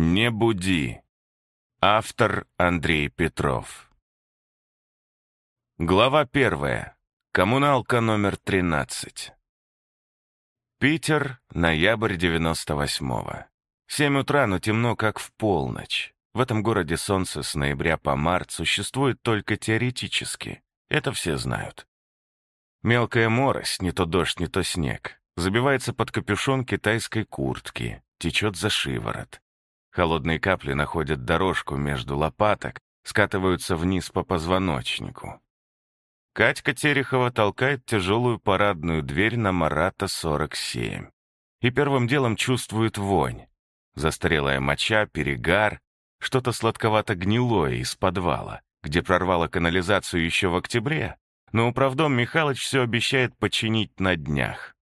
Не буди. Автор Андрей Петров. Глава первая. Коммуналка номер 13. Питер, ноябрь 98-го. Семь утра, но темно, как в полночь. В этом городе солнце с ноября по март существует только теоретически. Это все знают. Мелкая морось, не то дождь, не то снег, забивается под капюшон китайской куртки, течет за шиворот. Холодные капли находят дорожку между лопаток, скатываются вниз по позвоночнику. Катька Терехова толкает тяжелую парадную дверь на Марата 47. И первым делом чувствует вонь. Застарелая моча, перегар, что-то сладковато-гнилое из подвала, где прорвало канализацию еще в октябре, но управдом Михалыч все обещает починить на днях.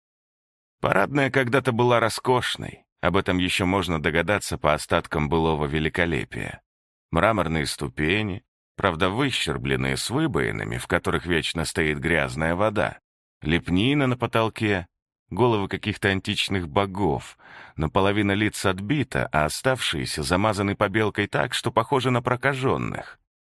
Парадная когда-то была роскошной, об этом еще можно догадаться по остаткам былого великолепия. Мраморные ступени, правда выщербленные с выбоинами, в которых вечно стоит грязная вода, лепнина на потолке, головы каких-то античных богов, но половина лиц отбита, а оставшиеся замазаны побелкой так, что похожи на прокаженных.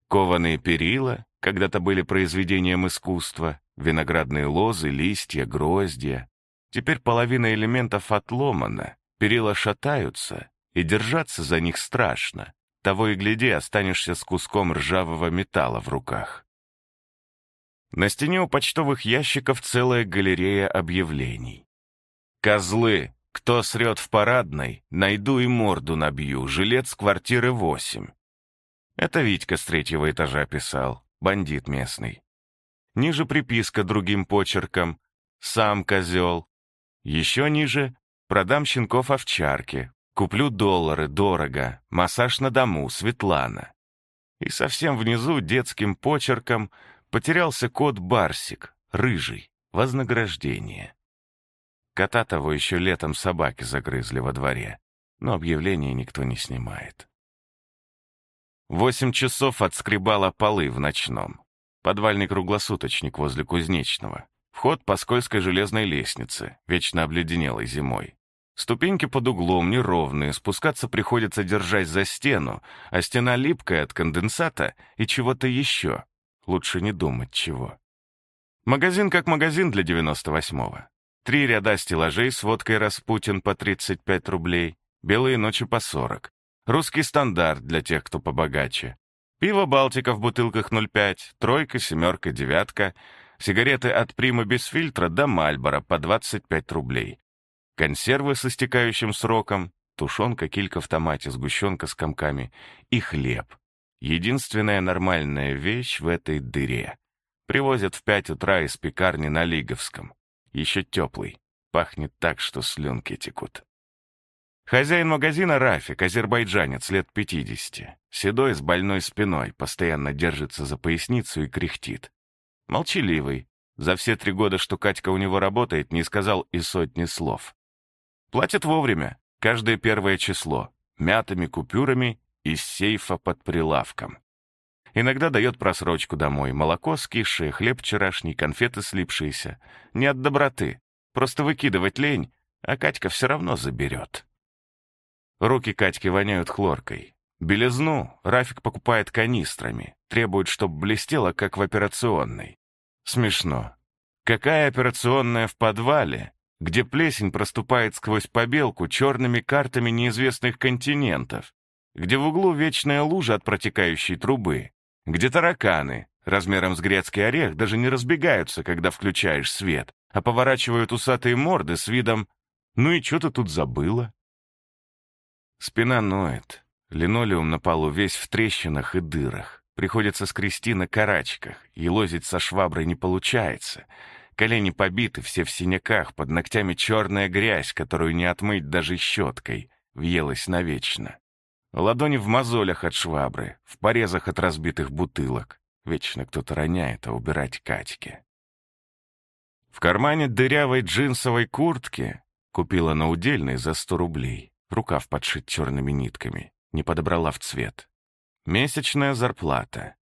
Кованые перила когда-то были произведением искусства, виноградные лозы, листья, гроздья. Теперь половина элементов отломана, Перила шатаются, и держаться за них страшно. Того и гляди, останешься с куском ржавого металла в руках. На стене у почтовых ящиков целая галерея объявлений. «Козлы! Кто срет в парадной, найду и морду набью, жилец квартиры 8». Это Витька с третьего этажа писал, бандит местный. Ниже приписка другим почерком «Сам козел». Еще ниже Продам щенков овчарки. Куплю доллары, дорого. Массаж на дому, Светлана. И совсем внизу детским почерком потерялся кот Барсик, рыжий, вознаграждение. Кота того еще летом собаки загрызли во дворе, но объявление никто не снимает. Восемь часов отскребала полы в ночном. Подвальный круглосуточник возле Кузнечного. Вход по скользкой железной лестнице, вечно обледенелой зимой. Ступеньки под углом неровные, спускаться приходится держась за стену, а стена липкая от конденсата и чего-то еще. Лучше не думать чего. Магазин как магазин для 98-го. Три ряда стеллажей с водкой «Распутин» по 35 рублей, «Белые ночи» по 40. Русский стандарт для тех, кто побогаче. Пиво «Балтика» в бутылках 0,5, тройка, семерка, девятка — Сигареты от Прима без фильтра до Мальбора по 25 рублей. Консервы с истекающим сроком, тушенка, килька в томате, сгущенка с комками и хлеб. Единственная нормальная вещь в этой дыре. Привозят в пять утра из пекарни на Лиговском. Еще теплый. Пахнет так, что слюнки текут. Хозяин магазина Рафик, азербайджанец, лет 50. Седой, с больной спиной, постоянно держится за поясницу и кряхтит. Молчаливый. За все три года, что Катька у него работает, не сказал и сотни слов. Платит вовремя, каждое первое число, мятыми купюрами из сейфа под прилавком. Иногда дает просрочку домой, молоко скисшее, хлеб вчерашний, конфеты слипшиеся. Не от доброты, просто выкидывать лень, а Катька все равно заберет. Руки Катьки воняют хлоркой. Белизну Рафик покупает канистрами, требует, чтобы блестело, как в операционной. Смешно. Какая операционная в подвале, где плесень проступает сквозь побелку черными картами неизвестных континентов, где в углу вечная лужа от протекающей трубы, где тараканы, размером с грецкий орех, даже не разбегаются, когда включаешь свет, а поворачивают усатые морды с видом «Ну и что ты тут забыла?» Спина ноет, Линолеум на полу весь в трещинах и дырах. Приходится скрести на карачках, и лозить со шваброй не получается. Колени побиты, все в синяках, под ногтями черная грязь, которую не отмыть даже щеткой, въелась навечно. Ладони в мозолях от швабры, в порезах от разбитых бутылок. Вечно кто-то роняет, а убирать Катьке. В кармане дырявой джинсовой куртки купила на удельной за сто рублей, рукав подшит черными нитками не подобрала в цвет. Месячная зарплата.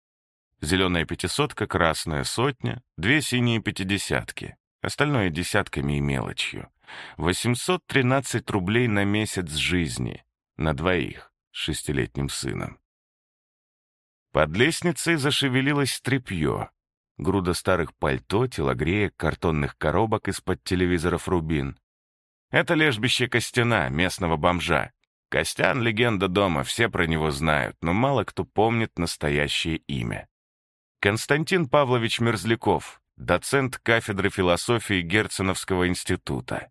Зеленая пятисотка, красная сотня, две синие пятидесятки. Остальное десятками и мелочью. 813 рублей на месяц жизни. На двоих. с шестилетним сыном. Под лестницей зашевелилось тряпье. Груда старых пальто, телогреек, картонных коробок из-под телевизоров «Рубин». Это лежбище Костяна, местного бомжа. Костян — легенда дома, все про него знают, но мало кто помнит настоящее имя. Константин Павлович Мерзляков, доцент кафедры философии Герценовского института.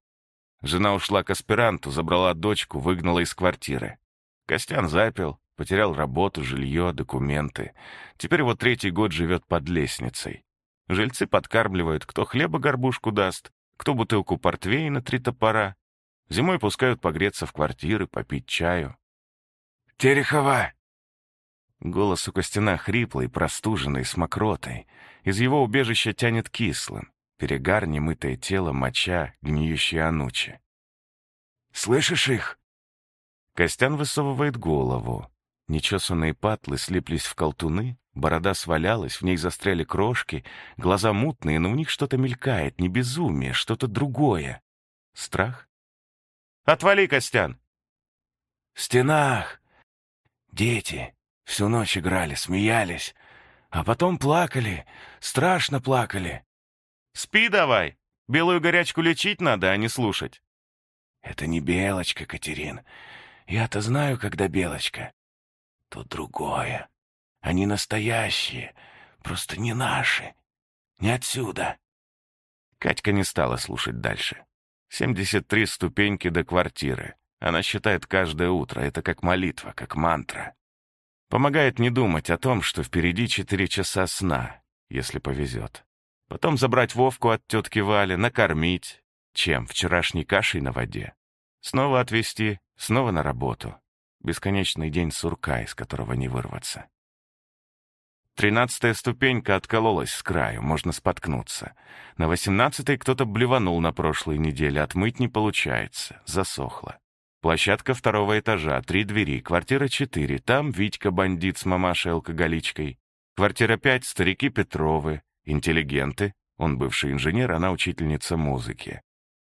Жена ушла к аспиранту, забрала дочку, выгнала из квартиры. Костян запил, Потерял работу, жилье, документы. Теперь вот третий год живет под лестницей. Жильцы подкармливают, кто хлеба горбушку даст, кто бутылку портвейна три топора. Зимой пускают погреться в квартиры, попить чаю. «Терехова!» Голос у Костяна хриплый, простуженный, с мокротой. Из его убежища тянет кислым. Перегар, немытое тело, моча, гниющие анучи. «Слышишь их?» Костян высовывает голову. Нечесанные патлы слиплись в колтуны, борода свалялась, в ней застряли крошки, глаза мутные, но у них что-то мелькает, не безумие, что-то другое. Страх? «Отвали, Костян!» «В стенах! Дети всю ночь играли, смеялись, а потом плакали, страшно плакали». «Спи давай! Белую горячку лечить надо, а не слушать». «Это не Белочка, Катерин. Я-то знаю, когда Белочка то другое. Они настоящие, просто не наши, не отсюда. Катька не стала слушать дальше. 73 ступеньки до квартиры. Она считает каждое утро, это как молитва, как мантра. Помогает не думать о том, что впереди четыре часа сна, если повезет. Потом забрать Вовку от тетки Вали, накормить. Чем? Вчерашней кашей на воде. Снова отвезти, снова на работу. Бесконечный день сурка, из которого не вырваться. Тринадцатая ступенька откололась с краю, можно споткнуться. На восемнадцатой кто-то блеванул на прошлой неделе, отмыть не получается, засохло. Площадка второго этажа, три двери, квартира четыре, там Витька-бандит с мамашей-алкоголичкой. Квартира пять, старики Петровы, интеллигенты, он бывший инженер, она учительница музыки.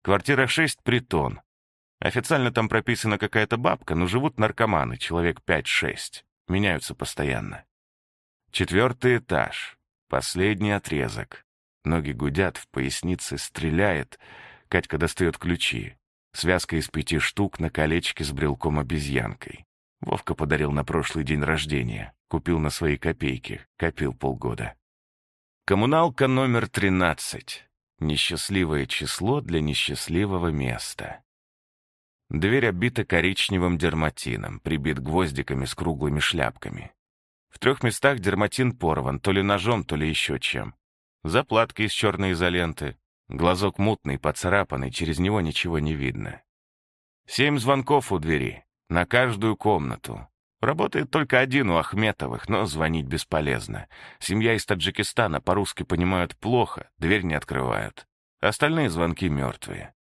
Квартира шесть, притон, Официально там прописана какая-то бабка, но живут наркоманы, человек 5-6. Меняются постоянно. Четвертый этаж. Последний отрезок. Ноги гудят, в пояснице стреляет. Катька достает ключи. Связка из пяти штук на колечке с брелком-обезьянкой. Вовка подарил на прошлый день рождения. Купил на свои копейки. Копил полгода. Коммуналка номер 13. Несчастливое число для несчастливого места. Дверь обита коричневым дерматином, прибит гвоздиками с круглыми шляпками. В трех местах дерматин порван, то ли ножом, то ли еще чем. Заплатки из черной изоленты. Глазок мутный, поцарапанный, через него ничего не видно. Семь звонков у двери, на каждую комнату. Работает только один у Ахметовых, но звонить бесполезно. Семья из Таджикистана по-русски понимают плохо, дверь не открывают. Остальные звонки мертвые.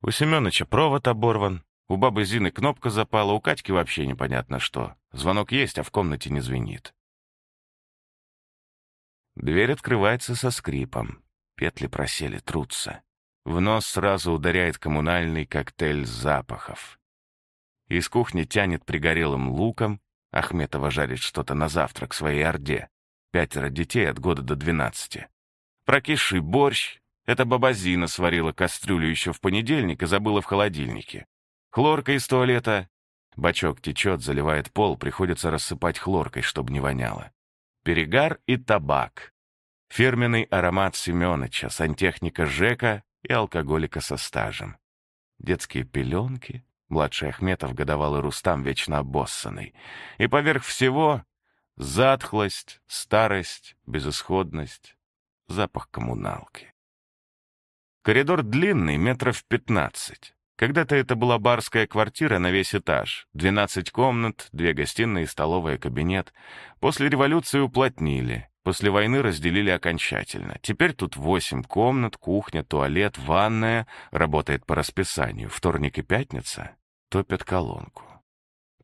У Семеновича провод оборван, у бабы Зины кнопка запала, у Катьки вообще непонятно что. Звонок есть, а в комнате не звенит. Дверь открывается со скрипом. Петли просели, трутся. В нос сразу ударяет коммунальный коктейль запахов. Из кухни тянет пригорелым луком. Ахметова жарит что-то на завтрак своей орде. Пятеро детей от года до двенадцати. Прокисший борщ. Это баба Зина сварила кастрюлю еще в понедельник и забыла в холодильнике. Хлорка из туалета. Бачок течет, заливает пол, приходится рассыпать хлоркой, чтобы не воняло. Перегар и табак. Фирменный аромат Семёныча, сантехника Жека и алкоголика со стажем. Детские пеленки, младший Ахметов, годовалый Рустам, вечно обоссанный. И поверх всего — затхлость, старость, безысходность, запах коммуналки. Коридор длинный, метров пятнадцать. Когда-то это была барская квартира на весь этаж. 12 комнат, две гостиные, столовая, кабинет. После революции уплотнили. После войны разделили окончательно. Теперь тут 8 комнат, кухня, туалет, ванная. Работает по расписанию. Вторник и пятница. Топят колонку.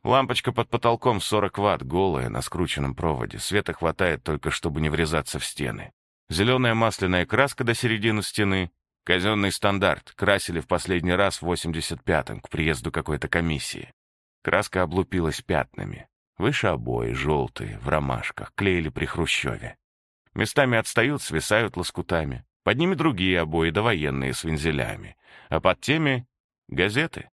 Лампочка под потолком 40 ватт, голая, на скрученном проводе. Света хватает только, чтобы не врезаться в стены. Зеленая масляная краска до середины стены, Казенный стандарт. Красили в последний раз в 85-м, к приезду какой-то комиссии. Краска облупилась пятнами. Выше обои, желтые, в ромашках, клеили при Хрущеве. Местами отстают, свисают лоскутами. Под ними другие обои, довоенные с вензелями. А под теми — газеты.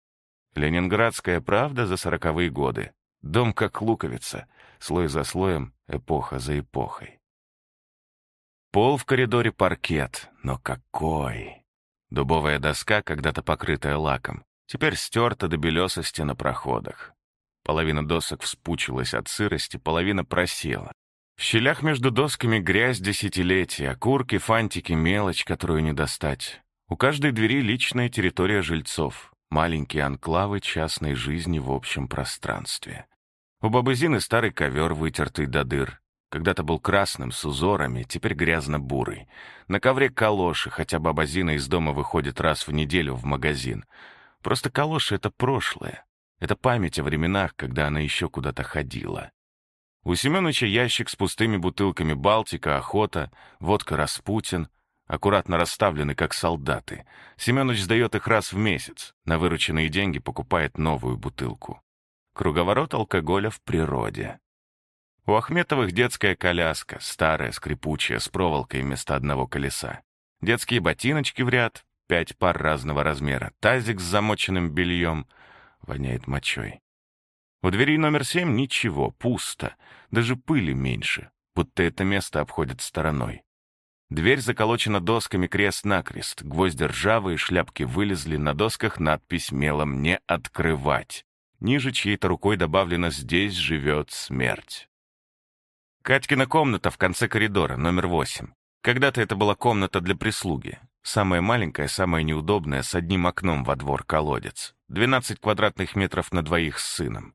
Ленинградская правда за сороковые годы. Дом как луковица, слой за слоем, эпоха за эпохой. Пол в коридоре паркет, но какой! Дубовая доска, когда-то покрытая лаком, теперь стерта до белесости на проходах. Половина досок вспучилась от сырости, половина просела. В щелях между досками грязь десятилетия, окурки, фантики, мелочь, которую не достать. У каждой двери личная территория жильцов, маленькие анклавы частной жизни в общем пространстве. У бабы Зины старый ковер, вытертый до дыр. Когда-то был красным, с узорами, теперь грязно-бурый. На ковре калоши, хотя баба Зина из дома выходит раз в неделю в магазин. Просто калоши — это прошлое. Это память о временах, когда она еще куда-то ходила. У Семеновича ящик с пустыми бутылками «Балтика», «Охота», водка «Распутин», аккуратно расставлены, как солдаты. Семенович сдает их раз в месяц, на вырученные деньги покупает новую бутылку. Круговорот алкоголя в природе. У Ахметовых детская коляска, старая, скрипучая, с проволокой вместо одного колеса. Детские ботиночки в ряд, пять пар разного размера, тазик с замоченным бельем — воняет мочой. У двери номер семь ничего, пусто, даже пыли меньше, будто это место обходит стороной. Дверь заколочена досками крест-накрест, гвозди ржавые, шляпки вылезли, на досках надпись мелом «Не открывать». Ниже чьей-то рукой добавлено «Здесь живет смерть». Катькина комната в конце коридора, номер восемь. Когда-то это была комната для прислуги. Самая маленькая, самая неудобная, с одним окном во двор колодец. 12 квадратных метров на двоих с сыном.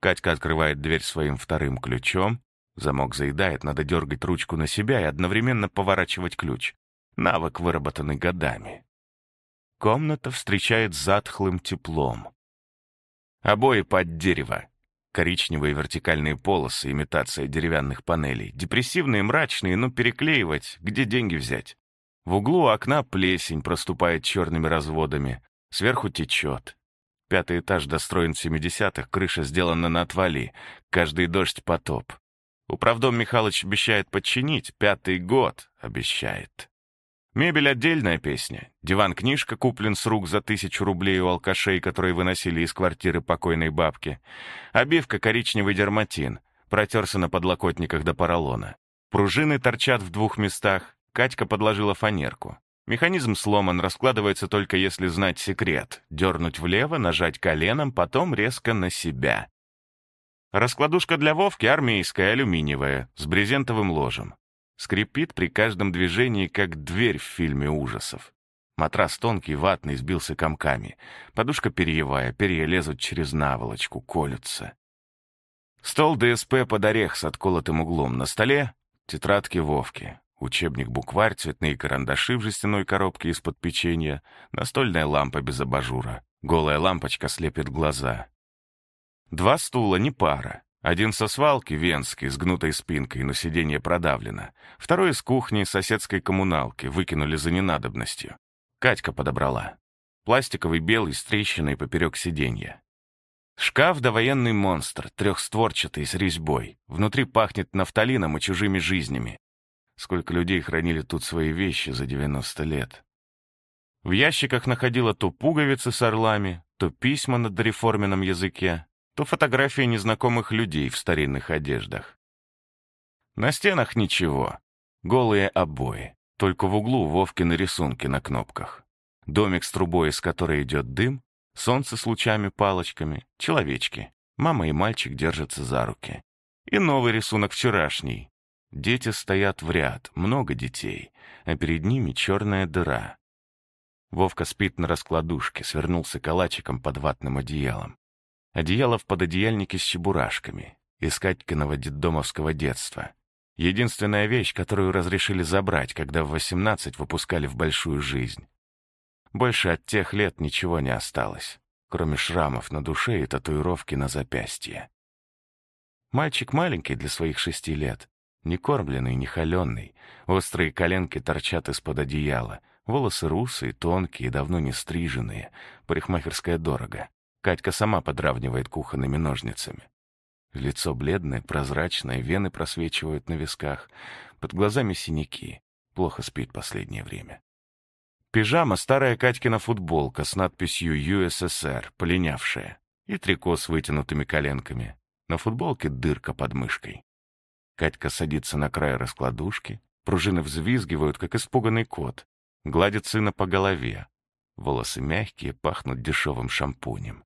Катька открывает дверь своим вторым ключом. Замок заедает, надо дергать ручку на себя и одновременно поворачивать ключ. Навык, выработанный годами. Комната встречает затхлым теплом. Обои под дерево. Коричневые вертикальные полосы, имитация деревянных панелей. Депрессивные, мрачные, но переклеивать, где деньги взять? В углу окна плесень проступает черными разводами. Сверху течет. Пятый этаж достроен в 70-х, крыша сделана на отвали. Каждый дождь — потоп. Управдом Михалыч обещает подчинить. Пятый год обещает. Мебель — отдельная песня. Диван-книжка куплен с рук за тысячу рублей у алкашей, которые выносили из квартиры покойной бабки. Обивка — коричневый дерматин. Протерся на подлокотниках до поролона. Пружины торчат в двух местах. Катька подложила фанерку. Механизм сломан, раскладывается только если знать секрет. Дернуть влево, нажать коленом, потом резко на себя. Раскладушка для Вовки армейская, алюминиевая, с брезентовым ложем. Скрипит при каждом движении, как дверь в фильме ужасов. Матрас тонкий, ватный, сбился комками. Подушка перьевая, перья лезут через наволочку, колются. Стол ДСП под орех с отколотым углом. На столе — тетрадки Вовки. Учебник-букварь, цветные карандаши в жестяной коробке из-под печенья, настольная лампа без абажура. Голая лампочка слепит глаза. Два стула, не пара. Один со свалки, венский, с гнутой спинкой, но сиденье продавлено. Второй из кухни, соседской коммуналки, выкинули за ненадобностью. Катька подобрала. Пластиковый белый с трещиной поперек сиденья. Шкаф довоенный монстр, трехстворчатый, с резьбой. Внутри пахнет нафталином и чужими жизнями. Сколько людей хранили тут свои вещи за 90 лет. В ящиках находила то пуговицы с орлами, то письма на дореформенном языке, то фотографии незнакомых людей в старинных одеждах. На стенах ничего. Голые обои. Только в углу Вовкины рисунки на кнопках. Домик с трубой, из которой идет дым, солнце с лучами-палочками, человечки. Мама и мальчик держатся за руки. И новый рисунок вчерашний. Дети стоят в ряд, много детей, а перед ними черная дыра. Вовка спит на раскладушке, свернулся калачиком под ватным одеялом. Одеяло в пододеяльнике с чебурашками. Из Катькиного детдомовского детства. Единственная вещь, которую разрешили забрать, когда в 18 выпускали в большую жизнь. Больше от тех лет ничего не осталось, кроме шрамов на душе и татуировки на запястье. Мальчик маленький для своих шести лет, не кормленный, не холеный. Острые коленки торчат из-под одеяла. Волосы русые, тонкие, давно не стриженные. Парикмахерская дорого. Катька сама подравнивает кухонными ножницами. Лицо бледное, прозрачное, вены просвечивают на висках, под глазами синяки. Плохо спит последнее время. Пижама — старая Катькина футболка с надписью «ЮССР», полинявшая, и трико с вытянутыми коленками. На футболке дырка под мышкой. Катька садится на край раскладушки, пружины взвизгивают, как испуганный кот, гладит сына по голове. Волосы мягкие, пахнут дешевым шампунем.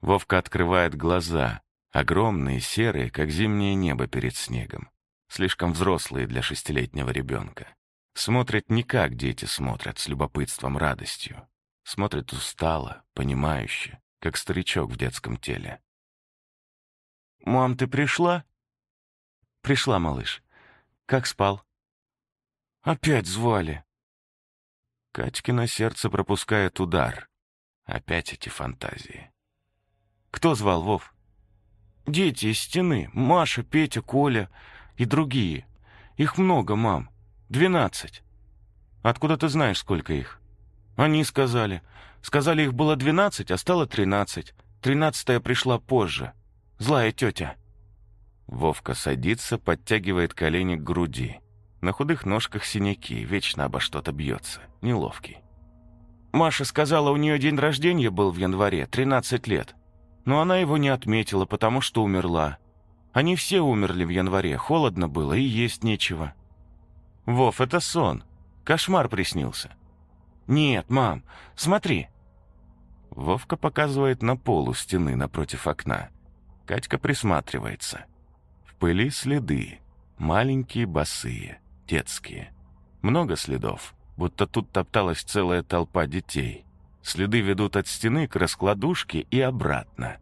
Вовка открывает глаза, огромные, серые, как зимнее небо перед снегом. Слишком взрослые для шестилетнего ребенка. Смотрят не как дети смотрят, с любопытством, радостью. Смотрят устало, понимающе, как старичок в детском теле. «Мам, ты пришла?» «Пришла, малыш. Как спал?» «Опять звали». Катькино сердце пропускает удар. Опять эти фантазии. «Кто звал, Вов?» «Дети из стены. Маша, Петя, Коля и другие. Их много, мам. Двенадцать. Откуда ты знаешь, сколько их? Они сказали. Сказали, их было двенадцать, а стало тринадцать. Тринадцатая пришла позже. Злая тетя. Вовка садится, подтягивает колени к груди. На худых ножках синяки, вечно обо что-то бьется. Неловкий. Маша сказала, у нее день рождения был в январе, тринадцать лет. Но она его не отметила, потому что умерла. Они все умерли в январе, холодно было и есть нечего. «Вов, это сон. Кошмар приснился». «Нет, мам, смотри». Вовка показывает на пол у стены напротив окна. Катька присматривается. В пыли следы. Маленькие, босые, детские. Много следов, будто тут топталась целая толпа детей. Следы ведут от стены к раскладушке и обратно.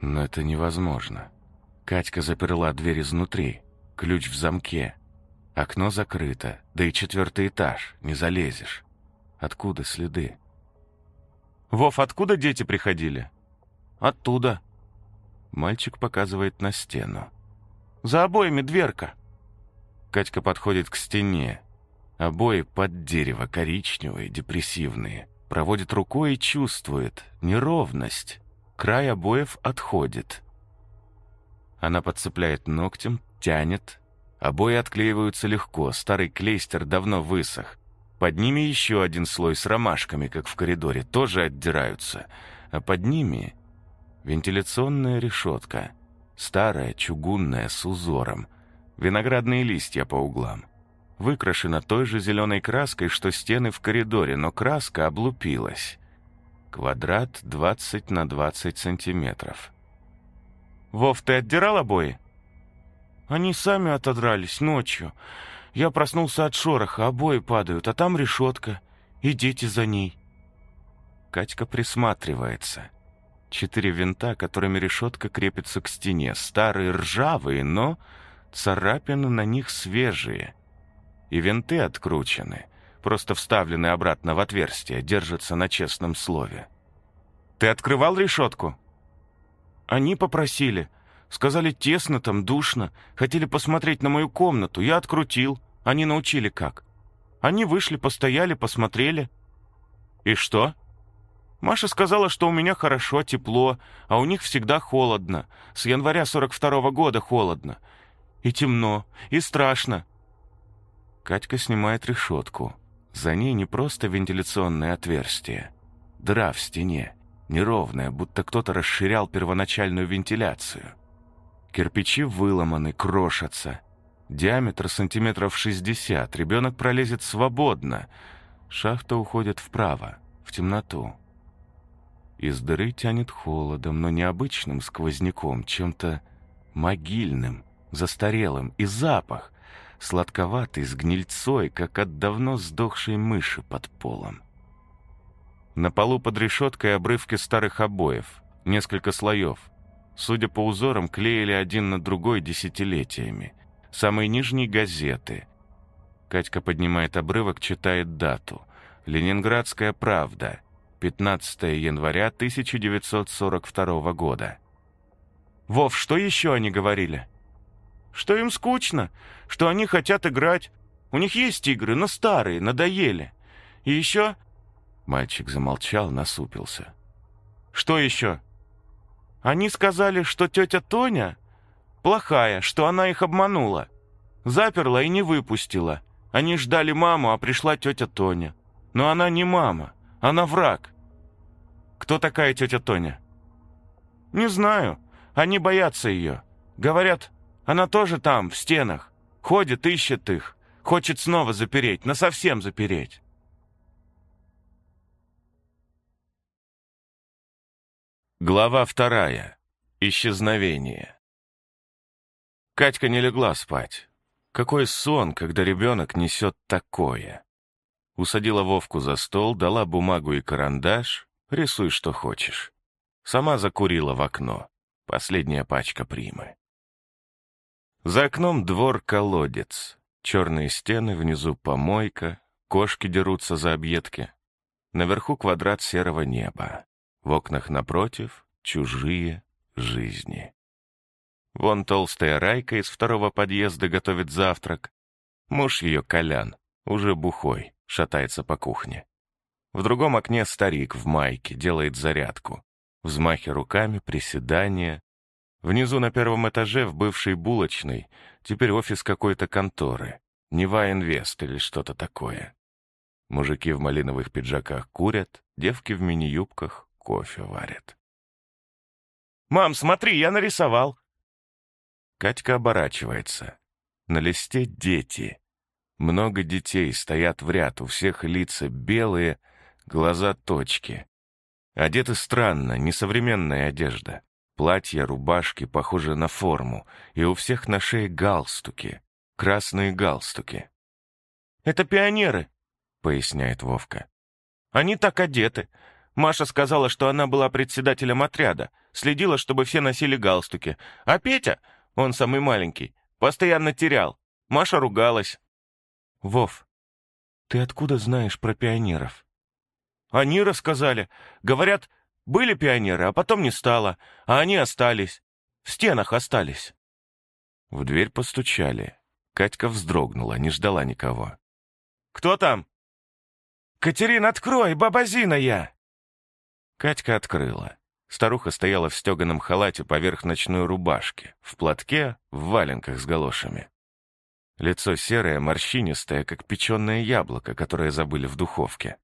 Но это невозможно. Катька заперла дверь изнутри. Ключ в замке. Окно закрыто, да и четвертый этаж, не залезешь. Откуда следы? «Вов, откуда дети приходили?» «Оттуда». Мальчик показывает на стену. «За обоями дверка». Катька подходит к стене. Обои под дерево, коричневые, депрессивные. Проводит рукой и чувствует неровность. Край обоев отходит. Она подцепляет ногтем, тянет, Обои отклеиваются легко, старый клейстер давно высох. Под ними еще один слой с ромашками, как в коридоре, тоже отдираются. А под ними вентиляционная решетка. Старая, чугунная, с узором. Виноградные листья по углам. Выкрашена той же зеленой краской, что стены в коридоре, но краска облупилась. Квадрат 20 на 20 сантиметров. «Вов, ты отдирал обои?» Они сами отодрались ночью. Я проснулся от шороха, обои падают, а там решетка. И дети за ней. Катька присматривается. Четыре винта, которыми решетка крепится к стене. Старые, ржавые, но царапины на них свежие. И винты откручены. Просто вставлены обратно в отверстие, держатся на честном слове. «Ты открывал решетку?» «Они попросили», Сказали, тесно там, душно. Хотели посмотреть на мою комнату. Я открутил. Они научили как. Они вышли, постояли, посмотрели. И что? Маша сказала, что у меня хорошо, тепло, а у них всегда холодно. С января 42-го года холодно. И темно, и страшно. Катька снимает решетку. За ней не просто вентиляционное отверстие. Дыра в стене, неровная, будто кто-то расширял первоначальную вентиляцию. Кирпичи выломаны, крошатся. Диаметр сантиметров 60. Ребенок пролезет свободно. Шахта уходит вправо, в темноту. Из дыры тянет холодом, но необычным сквозняком, чем-то могильным, застарелым. И запах, сладковатый, с гнильцой, как от давно сдохшей мыши под полом. На полу под решеткой обрывки старых обоев, несколько слоев судя по узорам, клеили один на другой десятилетиями. Самые нижние газеты. Катька поднимает обрывок, читает дату. «Ленинградская правда», 15 января 1942 года. «Вов, что еще они говорили?» «Что им скучно, что они хотят играть. У них есть игры, но старые, надоели. И еще...» Мальчик замолчал, насупился. Что еще? Они сказали, что тетя Тоня плохая, что она их обманула. Заперла и не выпустила. Они ждали маму, а пришла тетя Тоня. Но она не мама, она враг. Кто такая тетя Тоня? Не знаю. Они боятся ее. Говорят, она тоже там, в стенах. Ходит, ищет их. Хочет снова запереть, насовсем запереть. Глава вторая. Исчезновение. Катька не легла спать. Какой сон, когда ребенок несет такое. Усадила Вовку за стол, дала бумагу и карандаш, рисуй, что хочешь. Сама закурила в окно. Последняя пачка примы. За окном двор-колодец. Черные стены, внизу помойка, кошки дерутся за объедки. Наверху квадрат серого неба. В окнах напротив чужие жизни. Вон толстая Райка из второго подъезда готовит завтрак. Муж ее, Колян, уже бухой, шатается по кухне. В другом окне старик в майке делает зарядку. Взмахи руками, приседания. Внизу на первом этаже в бывшей булочной теперь офис какой-то конторы. Нева Инвест или что-то такое. Мужики в малиновых пиджаках курят, девки в мини-юбках кофе варят. «Мам, смотри, я нарисовал!» Катька оборачивается. На листе дети. Много детей стоят в ряд, у всех лица белые, глаза точки. Одеты странно, несовременная одежда. Платья, рубашки похожи на форму, и у всех на шее галстуки, красные галстуки. «Это пионеры», — поясняет Вовка. «Они так одеты. Маша сказала, что она была председателем отряда, следила, чтобы все носили галстуки. А Петя, он самый маленький, постоянно терял. Маша ругалась. «Вов, ты откуда знаешь про пионеров?» «Они рассказали. Говорят, были пионеры, а потом не стало, а они остались. В стенах остались». В дверь постучали. Катька вздрогнула, не ждала никого. «Кто там?» «Катерин, открой, баба Зина я!» Катька открыла. Старуха стояла в стеганом халате поверх ночной рубашки, в платке, в валенках с галошами. Лицо серое, морщинистое, как печеное яблоко, которое забыли в духовке.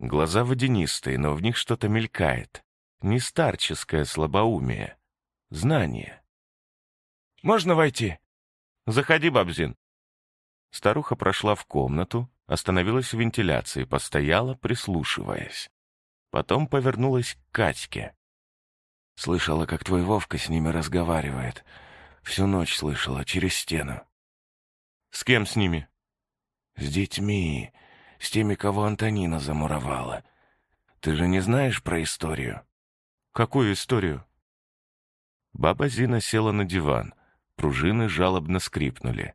Глаза водянистые, но в них что-то мелькает. Не старческое слабоумие. Знание. «Можно войти?» «Заходи, Бабзин». Старуха прошла в комнату, остановилась в вентиляции, постояла, прислушиваясь. Потом повернулась к Катьке. «Слышала, как твой Вовка с ними разговаривает. Всю ночь слышала, через стену». «С кем с ними?» «С детьми, с теми, кого Антонина замуровала. Ты же не знаешь про историю?» «Какую историю?» Баба Зина села на диван. Пружины жалобно скрипнули.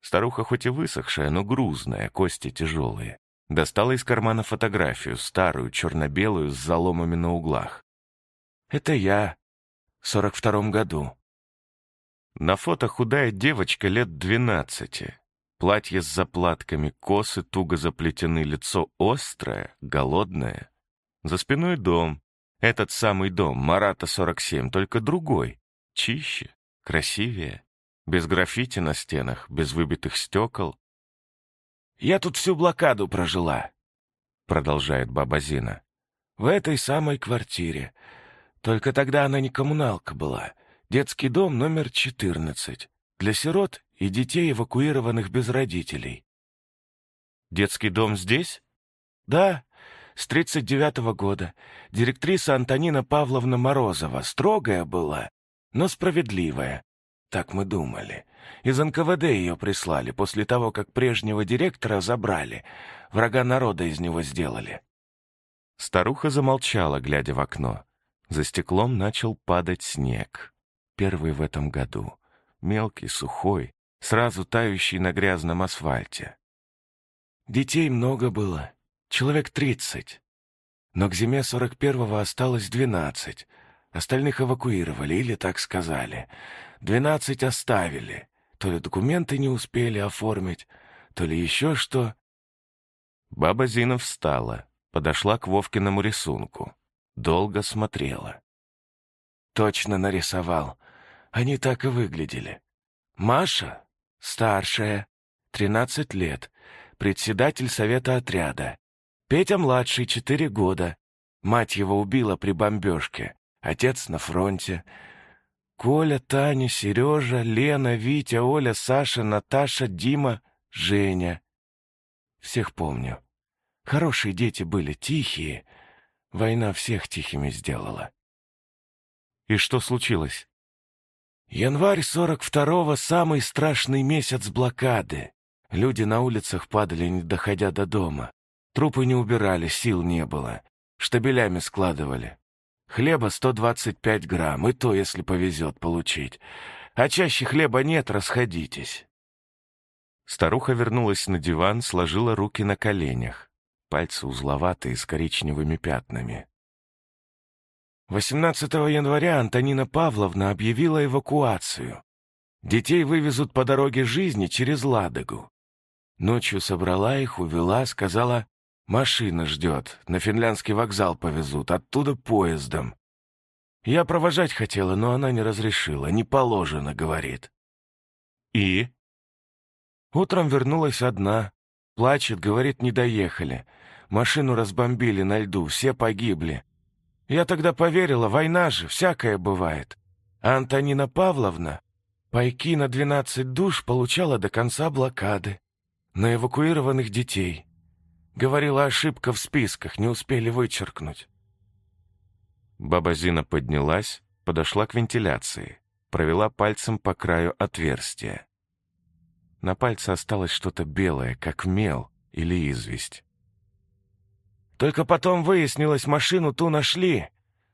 Старуха хоть и высохшая, но грузная, кости тяжелые. Достала из кармана фотографию, старую, черно-белую, с заломами на углах. «Это я. В сорок втором году». На фото худая девочка лет двенадцати. Платье с заплатками, косы туго заплетены, лицо острое, голодное. За спиной дом. Этот самый дом, Марата 47, только другой. Чище, красивее. Без граффити на стенах, без выбитых стекол, я тут всю блокаду прожила», — продолжает баба Зина. «В этой самой квартире. Только тогда она не коммуналка была. Детский дом номер 14. Для сирот и детей, эвакуированных без родителей». «Детский дом здесь?» «Да, с 39-го года. Директриса Антонина Павловна Морозова. Строгая была, но справедливая. Так мы думали. Из НКВД ее прислали после того, как прежнего директора забрали. Врага народа из него сделали. Старуха замолчала, глядя в окно. За стеклом начал падать снег. Первый в этом году. Мелкий, сухой, сразу тающий на грязном асфальте. Детей много было. Человек тридцать. Но к зиме сорок первого осталось двенадцать. Остальных эвакуировали, или так сказали. Двенадцать оставили. То ли документы не успели оформить, то ли еще что. Баба Зина встала, подошла к Вовкиному рисунку. долго смотрела. Точно нарисовал. Они так и выглядели. Маша — старшая, 13 лет, председатель совета отряда. Петя младший, 4 года. Мать его убила при бомбежке. Отец на фронте. Коля, Таня, Сережа, Лена, Витя, Оля, Саша, Наташа, Дима, Женя. Всех помню. Хорошие дети были, тихие. Война всех тихими сделала. И что случилось? Январь сорок второго — самый страшный месяц блокады. Люди на улицах падали, не доходя до дома. Трупы не убирали, сил не было. Штабелями складывали. Хлеба 125 грамм, и то, если повезет получить. А чаще хлеба нет, расходитесь. Старуха вернулась на диван, сложила руки на коленях. Пальцы узловатые, с коричневыми пятнами. 18 января Антонина Павловна объявила эвакуацию. Детей вывезут по дороге жизни через Ладогу. Ночью собрала их, увела, сказала, машина ждет, на финляндский вокзал повезут, оттуда поездом. Я провожать хотела, но она не разрешила, не положено, говорит. И? Утром вернулась одна. Плачет, говорит, не доехали. Машину разбомбили на льду, все погибли. Я тогда поверила, война же, всякое бывает. А Антонина Павловна пайки на двенадцать душ получала до конца блокады. На эвакуированных детей. Говорила, ошибка в списках, не успели вычеркнуть. Баба Зина поднялась, подошла к вентиляции, провела пальцем по краю отверстия. На пальце осталось что-то белое, как мел или известь. Только потом выяснилось, машину ту нашли.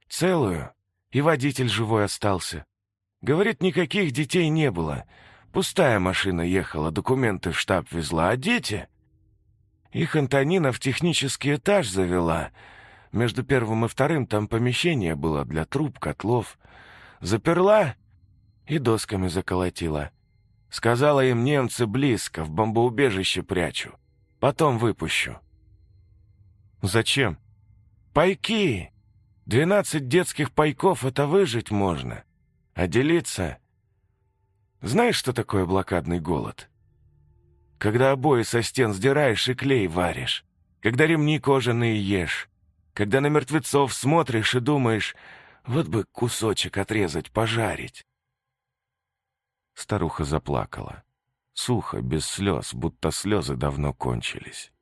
Целую. И водитель живой остался. Говорит, никаких детей не было. Пустая машина ехала, документы в штаб везла. А дети? Их Антонина в технический этаж завела. Между первым и вторым там помещение было для труб, котлов. Заперла и досками заколотила. Сказала им, немцы близко, в бомбоубежище прячу. Потом выпущу. Зачем? Пайки. Двенадцать детских пайков — это выжить можно. А делиться... Знаешь, что такое блокадный голод? Когда обои со стен сдираешь и клей варишь. Когда ремни кожаные ешь. Когда на мертвецов смотришь и думаешь, вот бы кусочек отрезать, пожарить. Старуха заплакала. Сухо, без слез, будто слезы давно кончились.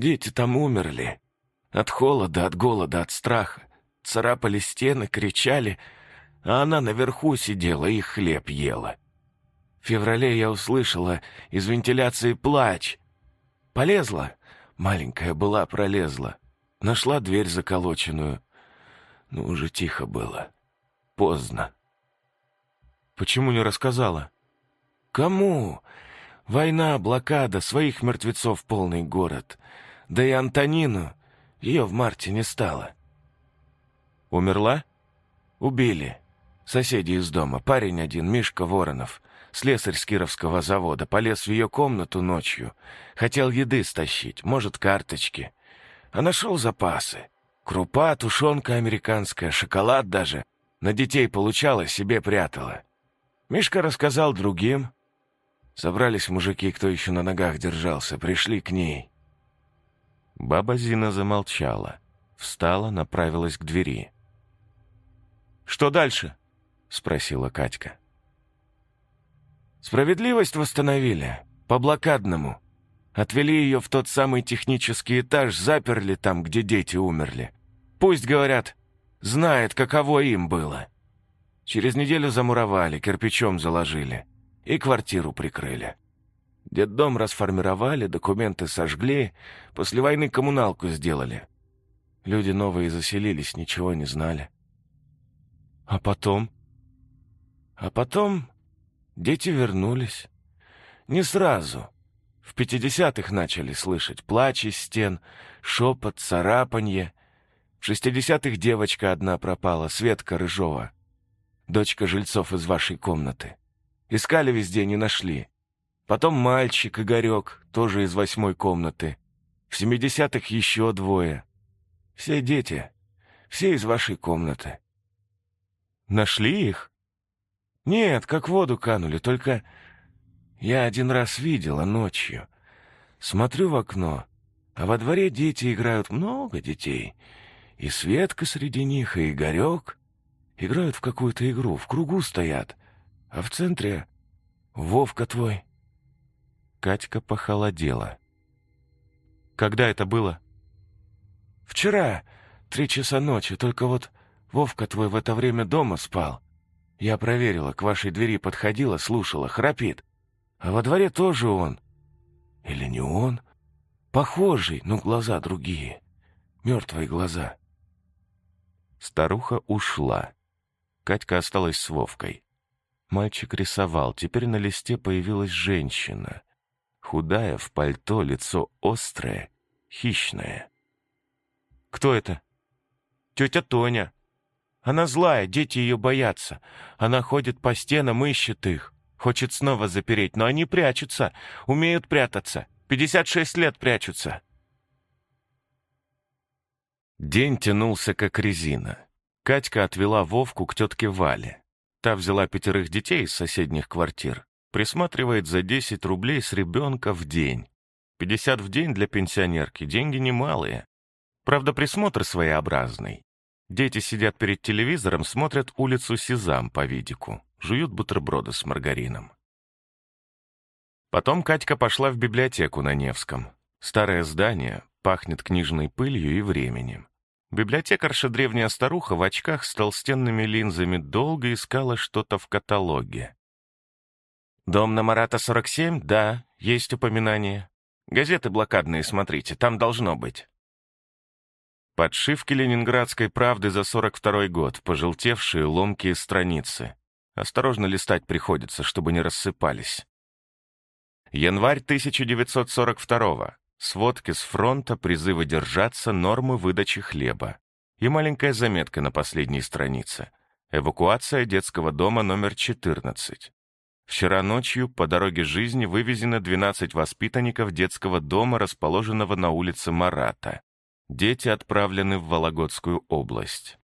Дети там умерли. От холода, от голода, от страха. Царапали стены, кричали, а она наверху сидела и хлеб ела. В феврале я услышала из вентиляции плач. Полезла. Маленькая была, пролезла. Нашла дверь заколоченную. Ну, уже тихо было. Поздно. Почему не рассказала? Кому? Война, блокада, своих мертвецов полный город. Да и Антонину, ее в марте не стало. Умерла? Убили. Соседи из дома, парень один, Мишка Воронов, слесарь с Кировского завода, полез в ее комнату ночью. Хотел еды стащить, может, карточки. А нашел запасы. Крупа, тушенка американская, шоколад даже. На детей получала, себе прятала. Мишка рассказал другим. Собрались мужики, кто еще на ногах держался, пришли к ней. Баба Зина замолчала, встала, направилась к двери. «Что дальше?» — спросила Катька. «Справедливость восстановили, по-блокадному. Отвели ее в тот самый технический этаж, заперли там, где дети умерли. Пусть, говорят, знает, каково им было. Через неделю замуровали, кирпичом заложили и квартиру прикрыли. Детдом расформировали, документы сожгли, после войны коммуналку сделали. Люди новые заселились, ничего не знали. А потом? А потом дети вернулись. Не сразу. В пятидесятых начали слышать плач из стен, шепот, царапанье. В шестидесятых девочка одна пропала, Светка Рыжова, дочка жильцов из вашей комнаты. Искали везде, не нашли. Потом мальчик Игорек, тоже из восьмой комнаты. В семидесятых еще двое. Все дети. Все из вашей комнаты». «Нашли их?» «Нет, как в воду канули, только я один раз видела ночью. Смотрю в окно, а во дворе дети играют, много детей. И Светка среди них, и Игорек. Играют в какую-то игру, в кругу стоят. А в центре Вовка твой». Катька похолодела. «Когда это было?» «Вчера, три часа ночи, только вот Вовка твой в это время дома спал. Я проверила, к вашей двери подходила, слушала, храпит. А во дворе тоже он. Или не он? Похожий, но глаза другие. Мертвые глаза». Старуха ушла. Катька осталась с Вовкой. Мальчик рисовал, теперь на листе появилась женщина. Худая, в пальто, лицо острое, хищное. «Кто это?» «Тетя Тоня. Она злая, дети ее боятся. Она ходит по стенам, ищет их. Хочет снова запереть, но они прячутся, умеют прятаться. Пятьдесят шесть лет прячутся». День тянулся, как резина. Катька отвела Вовку к тетке Вале. Та взяла пятерых детей из соседних квартир, присматривает за 10 рублей с ребенка в день. 50 в день для пенсионерки, деньги немалые. Правда, присмотр своеобразный. Дети сидят перед телевизором, смотрят улицу Сезам по видику, жуют бутерброды с маргарином. Потом Катька пошла в библиотеку на Невском. Старое здание, пахнет книжной пылью и временем. Библиотекарша древняя старуха в очках с толстенными линзами долго искала что-то в каталоге. «Дом на Марата 47? Да, есть упоминание. Газеты блокадные смотрите, там должно быть». Подшивки ленинградской правды за 42 год, пожелтевшие ломкие страницы. Осторожно листать приходится, чтобы не рассыпались. Январь 1942 сводки с фронта, призывы держаться, нормы выдачи хлеба. И маленькая заметка на последней странице. Эвакуация детского дома номер 14. Вчера ночью по дороге жизни вывезено 12 воспитанников детского дома, расположенного на улице Марата. Дети отправлены в Вологодскую область.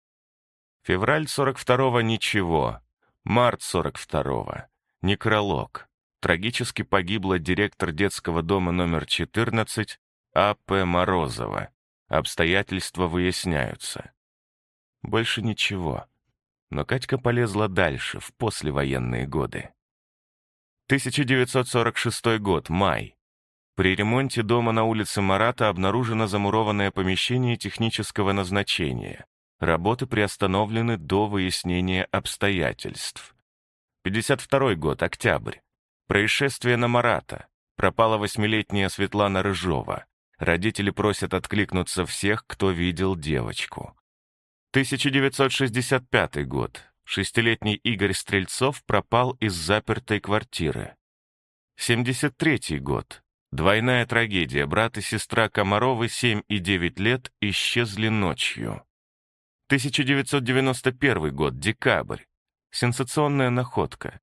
Февраль 42-го ничего. Март 42-го. Некролог. Трагически погибла директор детского дома номер 14 А.П. Морозова. Обстоятельства выясняются. Больше ничего. Но Катька полезла дальше, в послевоенные годы. 1946 год, май. При ремонте дома на улице Марата обнаружено замурованное помещение технического назначения. Работы приостановлены до выяснения обстоятельств. 52 год, октябрь. Происшествие на Марата. Пропала восьмилетняя Светлана Рыжова. Родители просят откликнуться всех, кто видел девочку. 1965 год. Шестилетний Игорь Стрельцов пропал из запертой квартиры. 73 год. Двойная трагедия. Брат и сестра Комаровы, 7 и 9 лет, исчезли ночью. 1991 год. Декабрь. Сенсационная находка.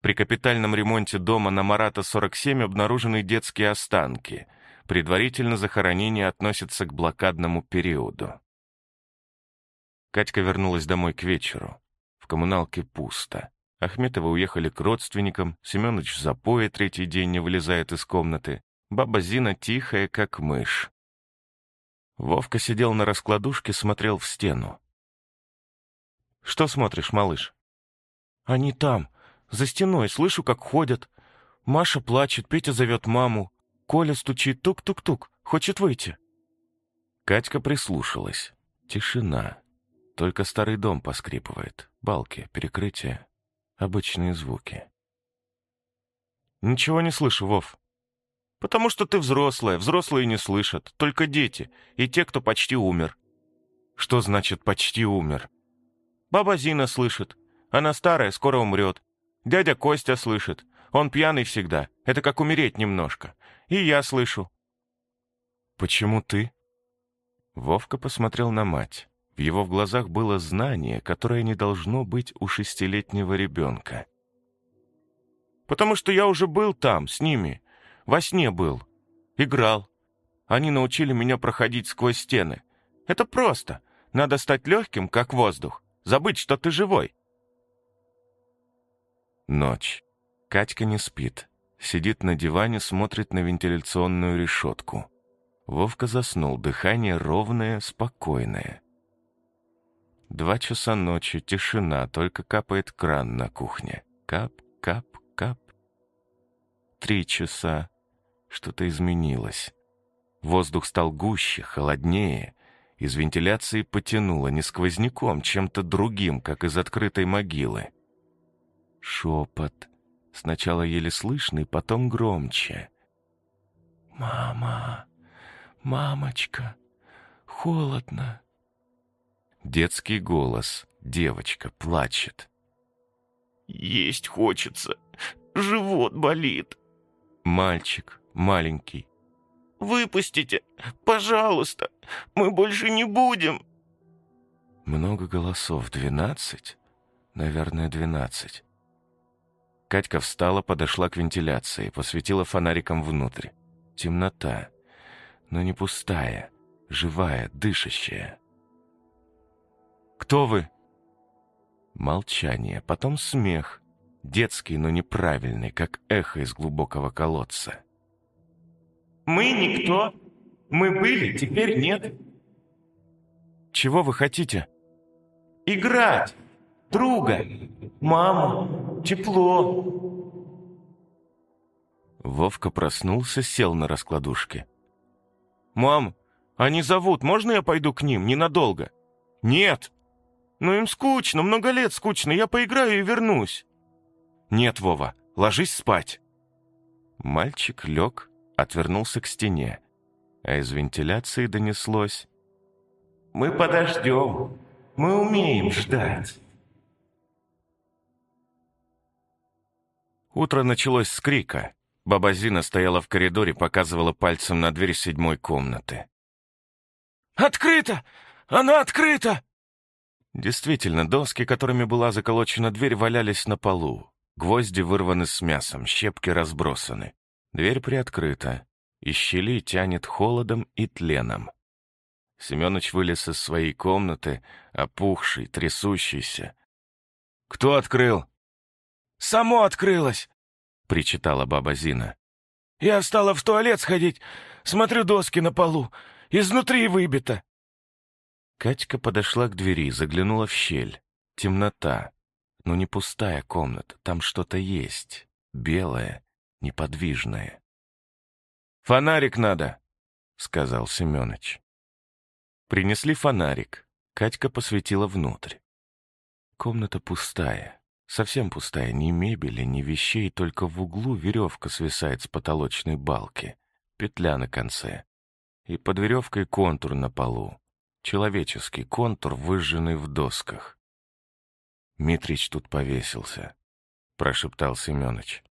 При капитальном ремонте дома на Марата 47 обнаружены детские останки. Предварительно захоронение относится к блокадному периоду. Катька вернулась домой к вечеру. В коммуналке пусто. Ахметовы уехали к родственникам, Семенович в запое третий день не вылезает из комнаты. Баба Зина тихая, как мышь. Вовка сидел на раскладушке, смотрел в стену. «Что смотришь, малыш?» «Они там, за стеной слышу, как ходят. Маша плачет, Петя зовет маму. Коля стучит тук-тук-тук, хочет выйти. Катька прислушалась. Тишина. Только старый дом поскрипывает. Балки, перекрытия. Обычные звуки. «Ничего не слышу, Вов. Потому что ты взрослая, взрослые не слышат, только дети и те, кто почти умер». «Что значит «почти умер»?» «Баба Зина слышит. Она старая, скоро умрет. Дядя Костя слышит. Он пьяный всегда. Это как умереть немножко. И я слышу». «Почему ты?» Вовка посмотрел на мать. В его глазах было знание, которое не должно быть у шестилетнего ребенка. «Потому что я уже был там, с ними. Во сне был. Играл. Они научили меня проходить сквозь стены. Это просто. Надо стать легким, как воздух. Забыть, что ты живой. Ночь. Катька не спит. Сидит на диване, смотрит на вентиляционную решетку. Вовка заснул, дыхание ровное, спокойное. Два часа ночи, тишина, только капает кран на кухне. Кап, кап, кап. Три часа. Что-то изменилось. Воздух стал гуще, холоднее. Из вентиляции потянуло не сквозняком, чем-то другим, как из открытой могилы. Шепот. Сначала еле слышный, потом громче. «Мама, мамочка, холодно». Детский голос. Девочка плачет. «Есть хочется. Живот болит». Мальчик, маленький. «Выпустите, пожалуйста, мы больше не будем». Много голосов. Двенадцать? Наверное, двенадцать. Катька встала, подошла к вентиляции, посветила фонариком внутрь. Темнота, но не пустая, живая, дышащая. «Кто вы?» Молчание, потом смех. Детский, но неправильный, как эхо из глубокого колодца. «Мы никто. Мы были, теперь нет». «Чего вы хотите?» «Играть! Друга! Маму! Тепло!» Вовка проснулся, сел на раскладушке. «Мам, они зовут, можно я пойду к ним ненадолго?» «Нет!» «Ну им скучно, много лет скучно, я поиграю и вернусь». «Нет, Вова, ложись спать». Мальчик лег, отвернулся к стене, а из вентиляции донеслось. «Мы подождем, мы умеем ждать». Утро началось с крика. Баба Зина стояла в коридоре, показывала пальцем на дверь седьмой комнаты. «Открыто! Она открыта!» Действительно, доски, которыми была заколочена дверь, валялись на полу. Гвозди вырваны с мясом, щепки разбросаны. Дверь приоткрыта. Из щели тянет холодом и тленом. Семёныч вылез из своей комнаты, опухший, трясущийся. «Кто открыл?» «Само открылось!» — причитала баба Зина. «Я стала в туалет сходить, смотрю доски на полу, изнутри выбито». Катька подошла к двери, заглянула в щель. Темнота. Но не пустая комната, там что-то есть. Белое, неподвижное. «Фонарик надо», — сказал Семёныч. Принесли фонарик. Катька посветила внутрь. Комната пустая. Совсем пустая, ни мебели, ни вещей, только в углу веревка свисает с потолочной балки, петля на конце. И под веревкой контур на полу. Человеческий контур, выжженный в досках. «Митрич тут повесился», — прошептал Семёныч.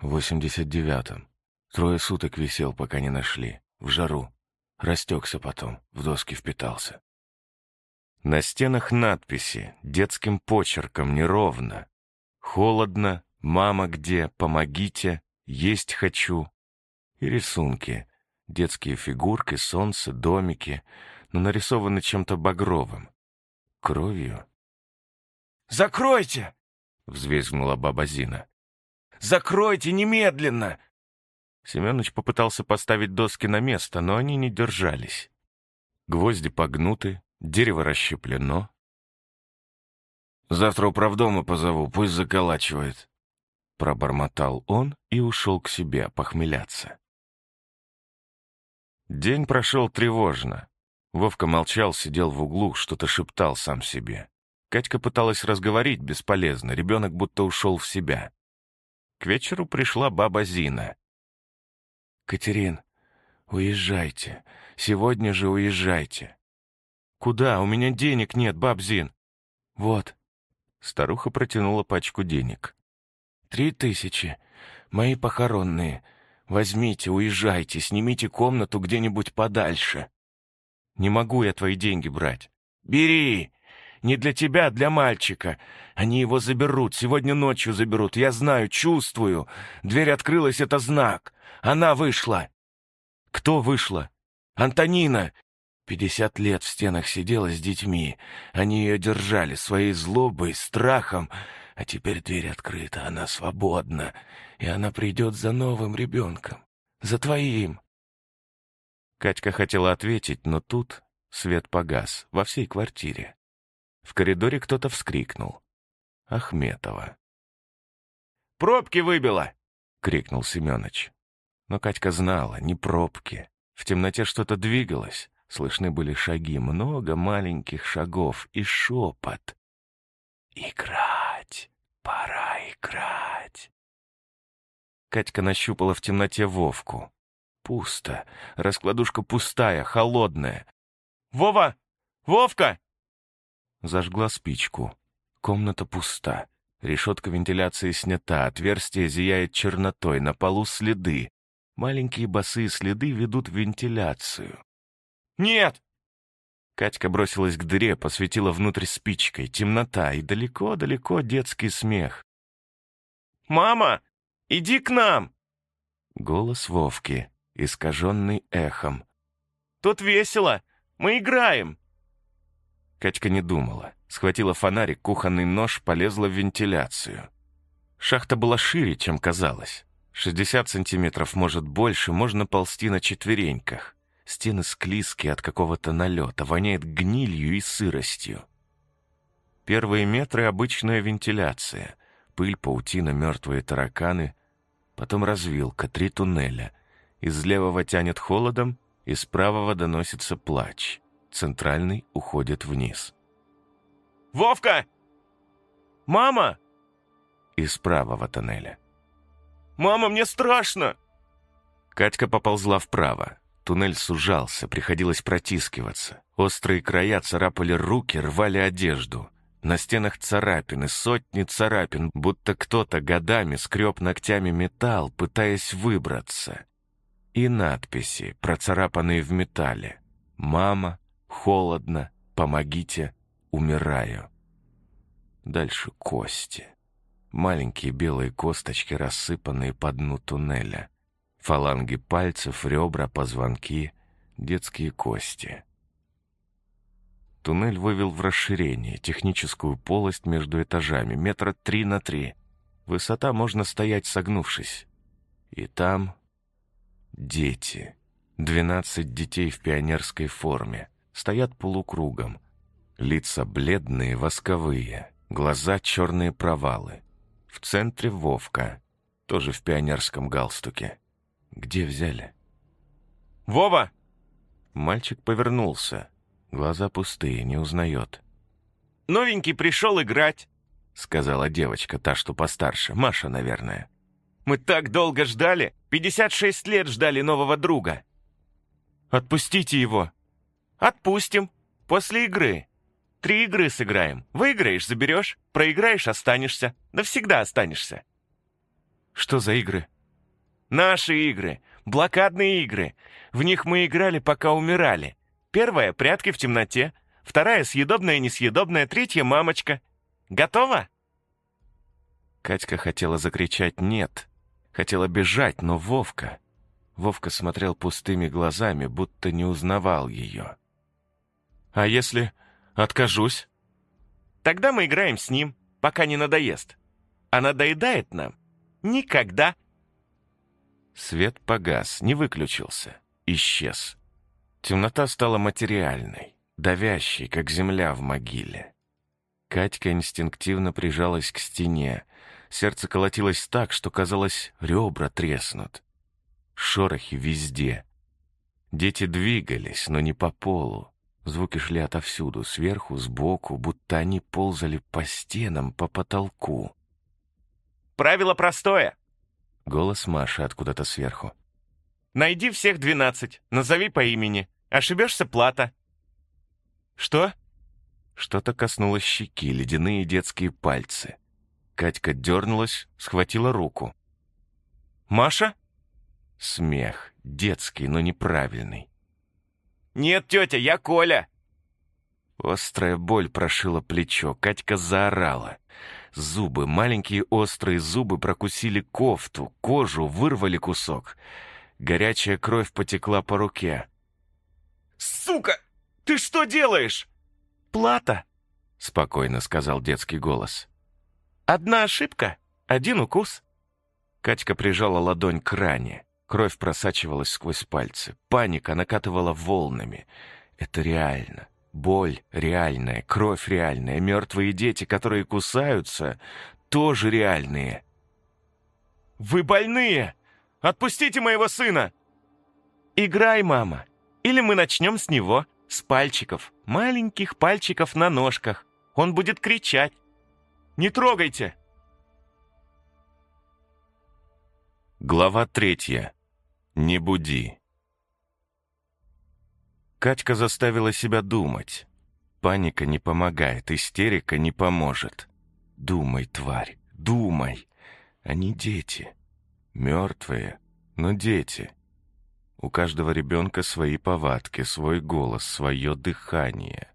«В восемьдесят девятом. Трое суток висел, пока не нашли. В жару. Растекся потом, в доски впитался». На стенах надписи, детским почерком неровно. «Холодно», «Мама где?», «Помогите», «Есть хочу». И рисунки. Детские фигурки, солнце, домики — но нарисованы чем-то багровым. Кровью. «Закройте!» — взвизгнула баба Зина. «Закройте немедленно!» Семенович попытался поставить доски на место, но они не держались. Гвозди погнуты, дерево расщеплено. «Завтра управдома позову, пусть заколачивает», — пробормотал он и ушел к себе похмеляться. День прошел тревожно. Вовка молчал, сидел в углу, что-то шептал сам себе. Катька пыталась разговорить, бесполезно, ребенок будто ушел в себя. К вечеру пришла баба Зина. «Катерин, уезжайте. Сегодня же уезжайте». «Куда? У меня денег нет, баб Зин». «Вот». Старуха протянула пачку денег. «Три тысячи. Мои похоронные. Возьмите, уезжайте, снимите комнату где-нибудь подальше». Не могу я твои деньги брать. Бери. Не для тебя, а для мальчика. Они его заберут, сегодня ночью заберут. Я знаю, чувствую. Дверь открылась, это знак. Она вышла. Кто вышла? Антонина. Пятьдесят лет в стенах сидела с детьми. Они ее держали своей злобой, страхом. А теперь дверь открыта, она свободна. И она придет за новым ребенком. За твоим. Катька хотела ответить, но тут свет погас во всей квартире. В коридоре кто-то вскрикнул. Ахметова. «Пробки выбило!» — крикнул Семёныч. Но Катька знала, не пробки. В темноте что-то двигалось. Слышны были шаги, много маленьких шагов и шепот. «Играть! Пора играть!» Катька нащупала в темноте Вовку. Пусто. Раскладушка пустая, холодная. «Вова! Вовка!» Зажгла спичку. Комната пуста. Решетка вентиляции снята, отверстие зияет чернотой, на полу следы. Маленькие босые следы ведут в вентиляцию. «Нет!» Катька бросилась к дыре, посветила внутрь спичкой. Темнота и далеко-далеко детский смех. «Мама, иди к нам!» Голос Вовки, искаженный эхом. «Тут весело! Мы играем!» Катька не думала. Схватила фонарик, кухонный нож, полезла в вентиляцию. Шахта была шире, чем казалось. 60 сантиметров, может, больше, можно ползти на четвереньках. Стены склизкие от какого-то налета, воняет гнилью и сыростью. Первые метры — обычная вентиляция. Пыль, паутина, мертвые тараканы. Потом развилка, три туннеля. Из левого тянет холодом, из правого доносится плач. Центральный уходит вниз. «Вовка! Мама!» Из правого тоннеля. «Мама, мне страшно!» Катька поползла вправо. Туннель сужался, приходилось протискиваться. Острые края царапали руки, рвали одежду. На стенах царапины, сотни царапин, будто кто-то годами скреб ногтями металл, пытаясь выбраться. И надписи, процарапанные в металле. «Мама», «Холодно», «Помогите», «Умираю». Дальше кости. Маленькие белые косточки, рассыпанные по дну туннеля. Фаланги пальцев, ребра, позвонки, детские кости. Туннель вывел в расширение, техническую полость между этажами, метра три на три. Высота можно стоять согнувшись. И там дети. Двенадцать детей в пионерской форме. Стоят полукругом. Лица бледные, восковые, глаза черные провалы. В центре Вовка, тоже в пионерском галстуке. Где взяли? «Вова!» Мальчик повернулся. Глаза пустые, не узнает. «Новенький пришел играть», — сказала девочка, та, что постарше, Маша, наверное. «Мы так долго ждали! 56 лет ждали нового друга!» «Отпустите его!» «Отпустим. После игры. Три игры сыграем. Выиграешь — заберешь, проиграешь — останешься. Навсегда останешься». «Что за игры?» Наши игры. Блокадные игры. В них мы играли, пока умирали. Первая — прятки в темноте. Вторая — съедобная, несъедобная. Третья — мамочка. Готова? Катька хотела закричать «нет». Хотела бежать, но Вовка... Вовка смотрел пустыми глазами, будто не узнавал ее. «А если откажусь?» «Тогда мы играем с ним, пока не надоест. А надоедает нам никогда». Свет погас, не выключился, исчез. Темнота стала материальной, давящей, как земля в могиле. Катька инстинктивно прижалась к стене. Сердце колотилось так, что, казалось, ребра треснут. Шорохи везде. Дети двигались, но не по полу. Звуки шли отовсюду, сверху, сбоку, будто они ползали по стенам, по потолку. «Правило простое!» Голос Маши откуда-то сверху. «Найди всех двенадцать, назови по имени. Ошибешься — плата». «Что?» Что-то коснулось щеки, ледяные детские пальцы. Катька дернулась, схватила руку. «Маша?» Смех, детский, но неправильный. «Нет, тетя, я Коля!» Острая боль прошила плечо, Катька заорала. Зубы, маленькие острые зубы прокусили кофту, кожу, вырвали кусок. Горячая кровь потекла по руке. «Сука! Ты что делаешь?» «Плата», — спокойно сказал детский голос. «Одна ошибка, один укус». Катька прижала ладонь к ране. Кровь просачивалась сквозь пальцы. Паника накатывала волнами. Это реально. Боль реальная, кровь реальная, мертвые дети, которые кусаются, тоже реальные. «Вы больные! Отпустите моего сына!» «Играй, мама, или мы начнем с него, с пальчиков, маленьких пальчиков на ножках. Он будет кричать. Не трогайте!» Глава третья. Не буди. Катька заставила себя думать. Паника не помогает, истерика не поможет. Думай, тварь, думай. Они дети. Мертвые, но дети. У каждого ребенка свои повадки, свой голос, свое дыхание.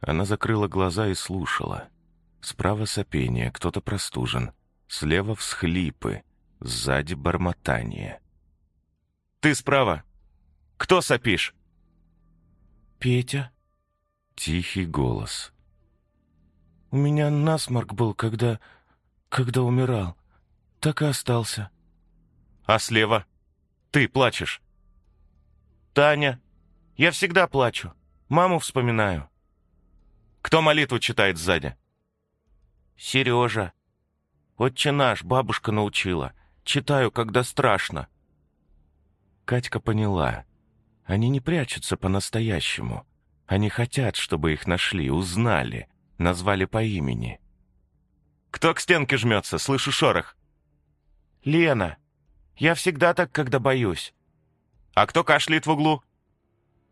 Она закрыла глаза и слушала. Справа сопение, кто-то простужен. Слева всхлипы, сзади бормотание. «Ты справа!» Кто сопишь?» «Петя». Тихий голос. «У меня насморк был, когда... когда умирал. Так и остался». «А слева? Ты плачешь?» «Таня. Я всегда плачу. Маму вспоминаю». «Кто молитву читает сзади?» «Сережа. Отче наш, бабушка научила. Читаю, когда страшно». Катька поняла. Они не прячутся по-настоящему. Они хотят, чтобы их нашли, узнали, назвали по имени. «Кто к стенке жмется? Слышу шорох». «Лена. Я всегда так, когда боюсь». «А кто кашляет в углу?»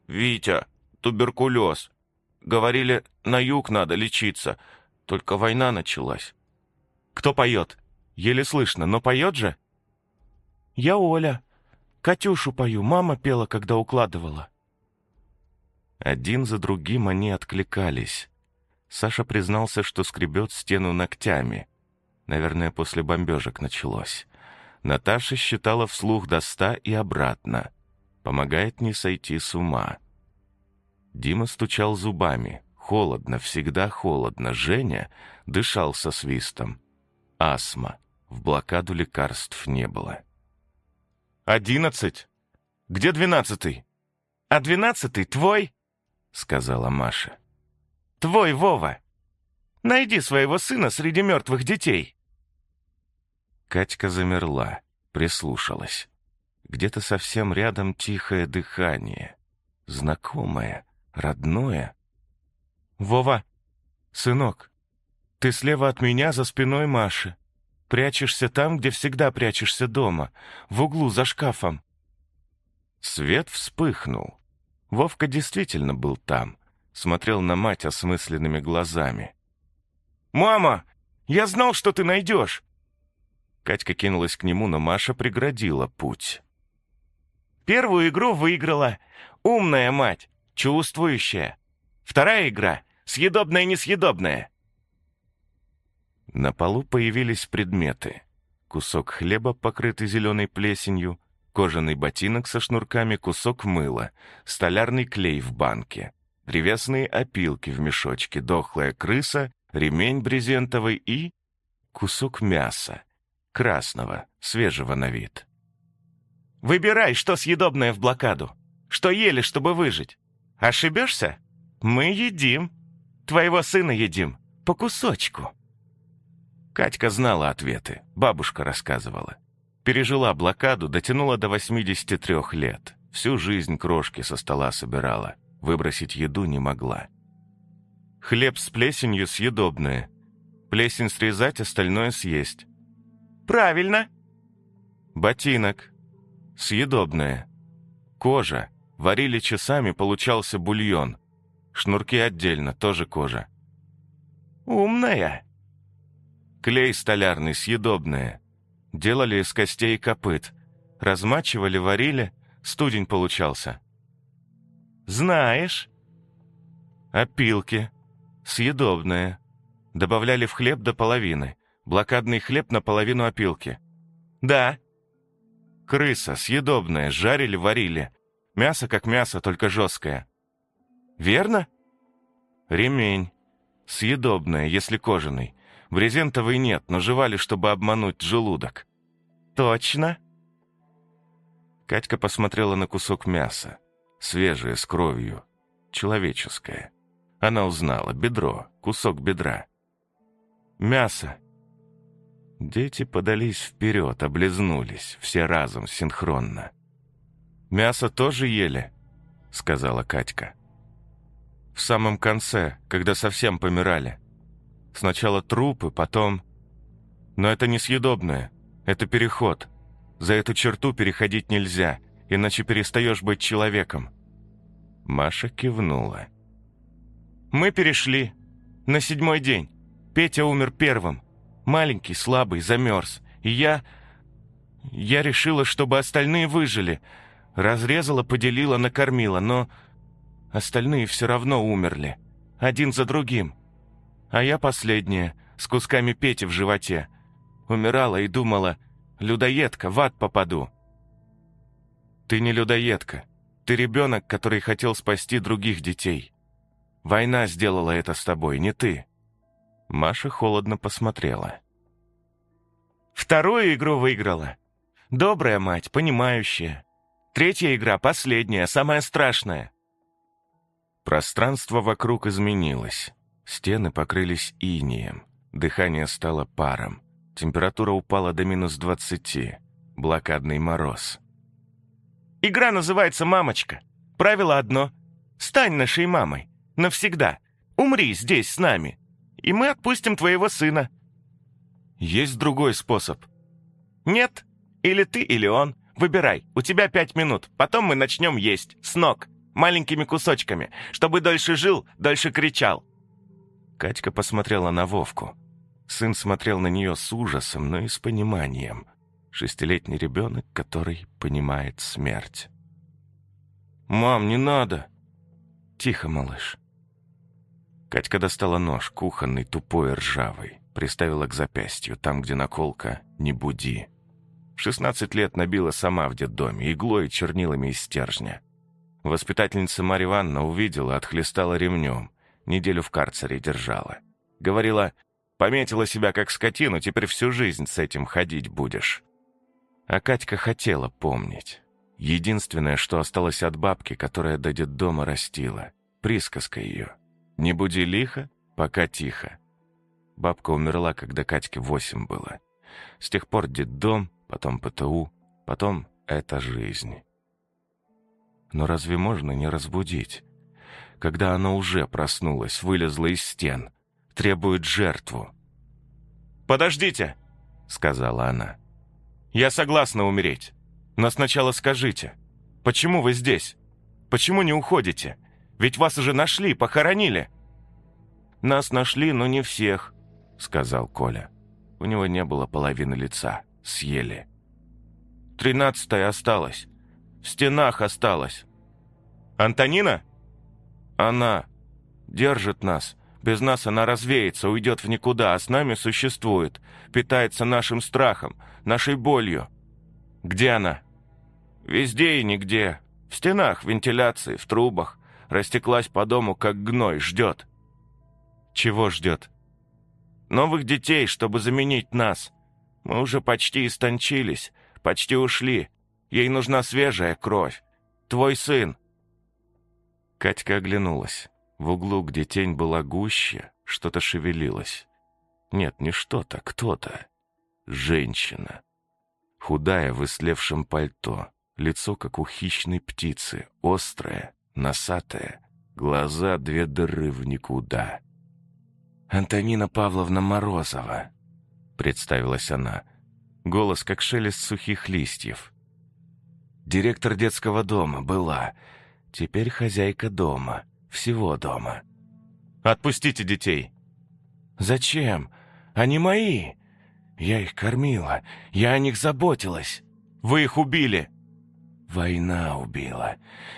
«Витя. Туберкулез. Говорили, на юг надо лечиться. Только война началась». «Кто поет? Еле слышно, но поет же?» «Я Оля. Катюшу пою, мама пела, когда укладывала». Один за другим они откликались. Саша признался, что скребет стену ногтями. Наверное, после бомбежек началось. Наташа считала вслух до ста и обратно. Помогает не сойти с ума. Дима стучал зубами. Холодно, всегда холодно. Женя дышал со свистом. Астма. В блокаду лекарств не было. «Одиннадцать? Где двенадцатый?» «А двенадцатый твой?» — сказала Маша. «Твой, Вова. Найди своего сына среди мертвых детей». Катька замерла, прислушалась. Где-то совсем рядом тихое дыхание. Знакомое, родное. «Вова, сынок, ты слева от меня за спиной Маши. Прячешься там, где всегда прячешься дома, в углу за шкафом». Свет вспыхнул. Вовка действительно был там, смотрел на мать осмысленными глазами. «Мама, я знал, что ты найдешь!» Катька кинулась к нему, но Маша преградила путь. «Первую игру выиграла. Умная мать, чувствующая. Вторая игра — съедобная-несъедобная. На полу появились предметы. Кусок хлеба, покрытый зеленой плесенью, кожаный ботинок со шнурками, кусок мыла, столярный клей в банке, древесные опилки в мешочке, дохлая крыса, ремень брезентовый и... кусок мяса, красного, свежего на вид. «Выбирай, что съедобное в блокаду, что ели, чтобы выжить. Ошибешься? Мы едим. Твоего сына едим, по кусочку». Катька знала ответы, бабушка рассказывала. Пережила блокаду, дотянула до 83 лет. Всю жизнь крошки со стола собирала. Выбросить еду не могла. Хлеб с плесенью съедобное. Плесень срезать, остальное съесть. Правильно. Ботинок. Съедобное. Кожа. Варили часами, получался бульон. Шнурки отдельно, тоже кожа. Умная. Клей столярный, съедобное. Делали из костей и копыт. Размачивали, варили, студень получался. Знаешь? Опилки. Съедобное. Добавляли в хлеб до половины. Блокадный хлеб наполовину опилки. Да. Крыса, съедобная, жарили, варили. Мясо как мясо, только жесткое. Верно? Ремень. Съедобное, если кожаный. Брезентовый нет, но жевали, чтобы обмануть желудок. Точно. Катька посмотрела на кусок мяса. Свежее, с кровью. Человеческое. Она узнала. Бедро. Кусок бедра. Мясо. Дети подались вперед, облизнулись, все разом, синхронно. «Мясо тоже ели?» — сказала Катька. «В самом конце, когда совсем помирали. Сначала трупы, потом... Но это несъедобное, это переход. За эту черту переходить нельзя, иначе перестаешь быть человеком». Маша кивнула. «Мы перешли. На седьмой день. Петя умер первым. Маленький, слабый, замерз. И я... Я решила, чтобы остальные выжили. Разрезала, поделила, накормила, но... Остальные все равно умерли. Один за другим. А я последняя, с кусками Пети в животе. Умирала и думала, людоедка, в ад попаду. Ты не людоедка. Ты ребенок, который хотел спасти других детей. Война сделала это с тобой, не ты. Маша холодно посмотрела. «Вторую игру выиграла. Добрая мать, понимающая. Третья игра последняя, самая страшная». Пространство вокруг изменилось. Стены покрылись инием. Дыхание стало паром. Температура упала до минус двадцати. Блокадный мороз. «Игра называется «Мамочка». Правило одно. Стань нашей мамой. Навсегда. Умри здесь с нами и мы отпустим твоего сына». «Есть другой способ». «Нет. Или ты, или он. Выбирай. У тебя пять минут. Потом мы начнем есть. С ног. Маленькими кусочками. Чтобы дольше жил, дольше кричал». Катька посмотрела на Вовку. Сын смотрел на нее с ужасом, но и с пониманием. Шестилетний ребенок, который понимает смерть. «Мам, не надо!» «Тихо, малыш. Катька достала нож, кухонный, тупой, ржавый. Приставила к запястью, там, где наколка «Не буди». В 16 лет набила сама в детдоме, иглой и чернилами из стержня. Воспитательница Марья Ивановна увидела, отхлестала ремнем. Неделю в карцере держала. Говорила, пометила себя как скотину, теперь всю жизнь с этим ходить будешь. А Катька хотела помнить. Единственное, что осталось от бабки, которая до детдома растила. Присказка ее. Не буди лихо, пока тихо. Бабка умерла, когда Катьке восемь было. С тех пор детдом, потом ПТУ, потом эта жизнь. Но разве можно не разбудить? Когда она уже проснулась, вылезла из стен, требует жертву. «Подождите!» — сказала она. «Я согласна умереть. Но сначала скажите, почему вы здесь? Почему не уходите? Ведь вас уже нашли, похоронили». «Нас нашли, но не всех», — сказал Коля. У него не было половины лица. Съели. «Тринадцатая осталась. В стенах осталась». «Антонина?» «Она. Держит нас. Без нас она развеется, уйдет в никуда, а с нами существует. Питается нашим страхом, нашей болью». «Где она?» «Везде и нигде. В стенах, в вентиляции, в трубах растеклась по дому, как гной, ждет. Чего ждет? Новых детей, чтобы заменить нас. Мы уже почти истончились, почти ушли. Ей нужна свежая кровь. Твой сын. Катька оглянулась. В углу, где тень была гуще, что-то шевелилось. Нет, не что-то, кто-то. Женщина. Худая, в ислевшем пальто. Лицо, как у хищной птицы, острое, носатая, глаза две дыры в никуда. «Антонина Павловна Морозова», — представилась она. Голос, как шелест сухих листьев. «Директор детского дома была. Теперь хозяйка дома. Всего дома». «Отпустите детей». «Зачем? Они мои. Я их кормила. Я о них заботилась. Вы их убили». Война убила.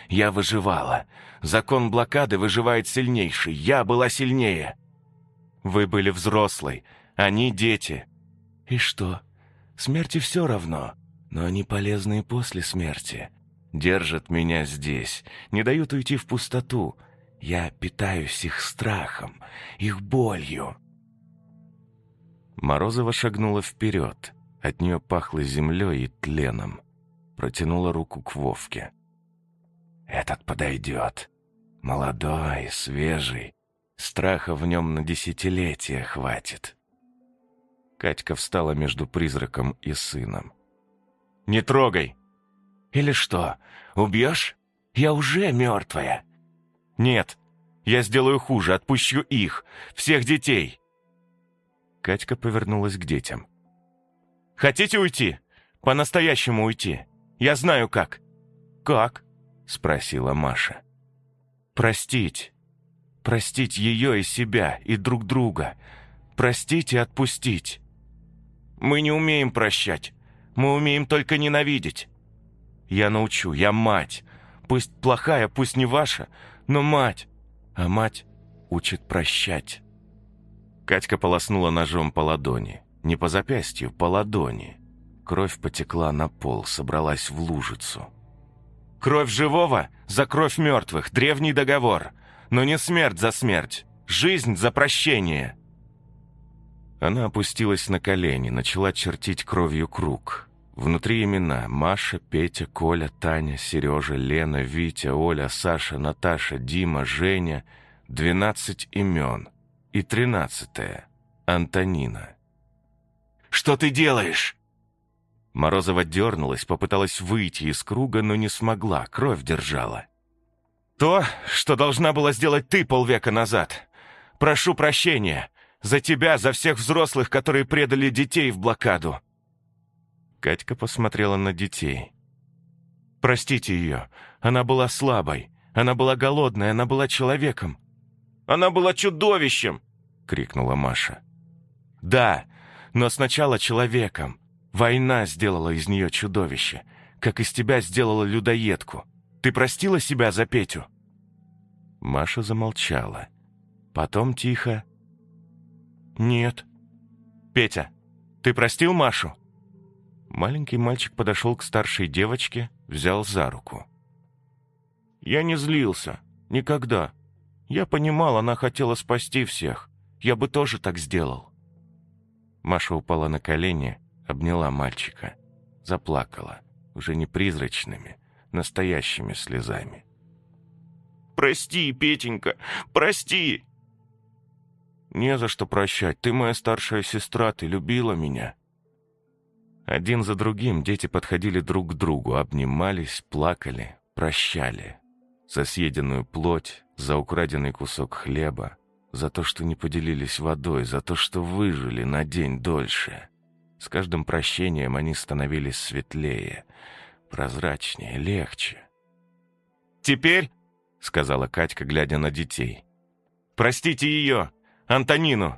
Я выживала. Закон блокады выживает сильнейший. Я была сильнее. Вы были взрослой, они дети. И что? Смерти все равно. Но они полезны и после смерти. Держат меня здесь, не дают уйти в пустоту. Я питаюсь их страхом, их болью». Морозова шагнула вперед. От нее пахло землей и тленом. Протянула руку к Вовке. «Этот подойдет. Молодой, свежий. Страха в нем на десятилетия хватит». Катька встала между призраком и сыном. «Не трогай!» «Или что, убьешь? Я уже мертвая!» «Нет, я сделаю хуже, отпущу их, всех детей!» Катька повернулась к детям. «Хотите уйти? По-настоящему уйти? Я знаю как». «Как?» — спросила Маша. «Простить. Простить ее и себя, и друг друга. Простить и отпустить». «Мы не умеем прощать. Мы умеем только ненавидеть. Я научу, я мать. Пусть плохая, пусть не ваша, но мать. А мать учит прощать». Катька полоснула ножом по ладони. Не по запястью, по ладони. Кровь потекла на пол, собралась в лужицу. «Кровь живого за кровь мертвых, древний договор. Но не смерть за смерть, жизнь за прощение». Она опустилась на колени, начала чертить кровью круг. Внутри имена Маша, Петя, Коля, Таня, Сережа, Лена, Витя, Оля, Саша, Наташа, Дима, Женя. Двенадцать имен. И тринадцатое — Антонина. «Что ты делаешь?» Морозова дернулась, попыталась выйти из круга, но не смогла, кровь держала. «То, что должна была сделать ты полвека назад. Прошу прощения. За тебя, за всех взрослых, которые предали детей в блокаду». Катька посмотрела на детей. «Простите ее. Она была слабой. Она была голодной. Она была человеком. Она была чудовищем!» — крикнула Маша. «Да, но сначала человеком. Война сделала из нее чудовище, как из тебя сделала людоедку. Ты простила себя за Петю?» Маша замолчала. Потом тихо. «Нет». «Петя, ты простил Машу?» Маленький мальчик подошел к старшей девочке, взял за руку. «Я не злился. Никогда. Я понимал, она хотела спасти всех. Я бы тоже так сделал». Маша упала на колени, обняла мальчика. Заплакала, уже не призрачными, настоящими слезами. «Прости, Петенька, прости!» «Не за что прощать. Ты моя старшая сестра, ты любила меня». Один за другим дети подходили друг к другу, обнимались, плакали, прощали. За съеденную плоть, за украденный кусок хлеба, за то, что не поделились водой, за то, что выжили на день дольше. С каждым прощением они становились светлее, прозрачнее, легче. «Теперь», — сказала Катька, глядя на детей, — «простите ее, Антонину».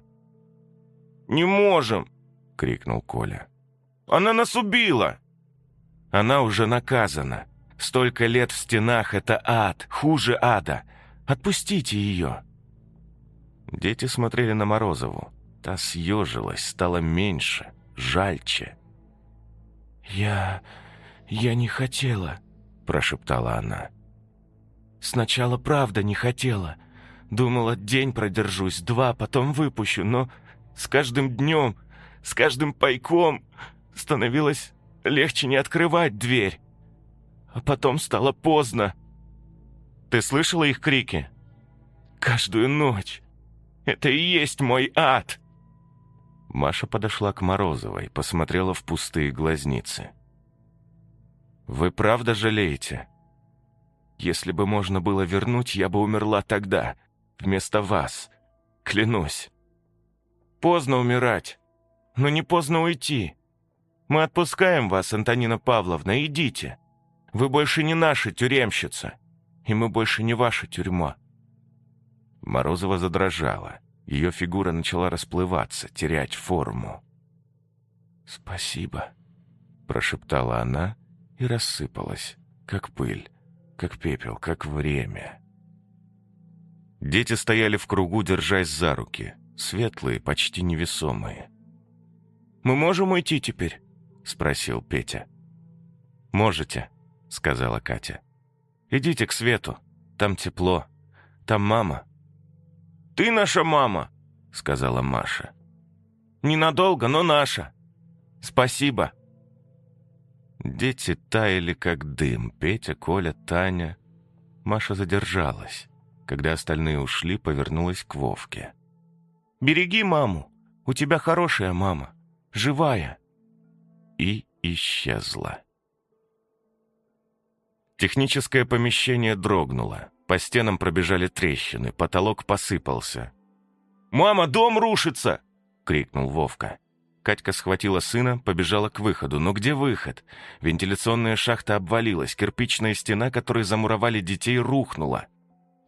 «Не можем», — крикнул Коля. «Она нас убила!» «Она уже наказана. Столько лет в стенах — это ад, хуже ада. Отпустите ее!» Дети смотрели на Морозову. Та съежилась, стала меньше, жальче. «Я... я не хотела», — прошептала она. «Сначала правда не хотела. Думала, день продержусь, два, потом выпущу, но с каждым днем, с каждым пайком становилось легче не открывать дверь. А потом стало поздно. Ты слышала их крики? Каждую ночь. Это и есть мой ад. Маша подошла к Морозовой, посмотрела в пустые глазницы. «Вы правда жалеете? Если бы можно было вернуть, я бы умерла тогда, вместо вас. Клянусь. Поздно умирать, но не поздно уйти. Мы отпускаем вас, Антонина Павловна, идите. Вы больше не наша тюремщица, и мы больше не ваша тюрьма». Морозова задрожала. Ее фигура начала расплываться, терять форму. «Спасибо», — прошептала она и рассыпалась, как пыль, как пепел, как время. Дети стояли в кругу, держась за руки, светлые, почти невесомые. «Мы можем уйти теперь?» — спросил Петя. «Можете», — сказала Катя. «Идите к свету, там тепло. Там мама». «Ты наша мама», — сказала Маша. «Ненадолго, но наша. Спасибо». Дети таяли, как дым. Петя, Коля, Таня. Маша задержалась. Когда остальные ушли, повернулась к Вовке. «Береги маму. У тебя хорошая мама. Живая». И исчезла. Техническое помещение дрогнуло. По стенам пробежали трещины, потолок посыпался. «Мама, дом рушится!» — крикнул Вовка. Катька схватила сына, побежала к выходу. Но где выход? Вентиляционная шахта обвалилась, кирпичная стена, которой замуровали детей, рухнула.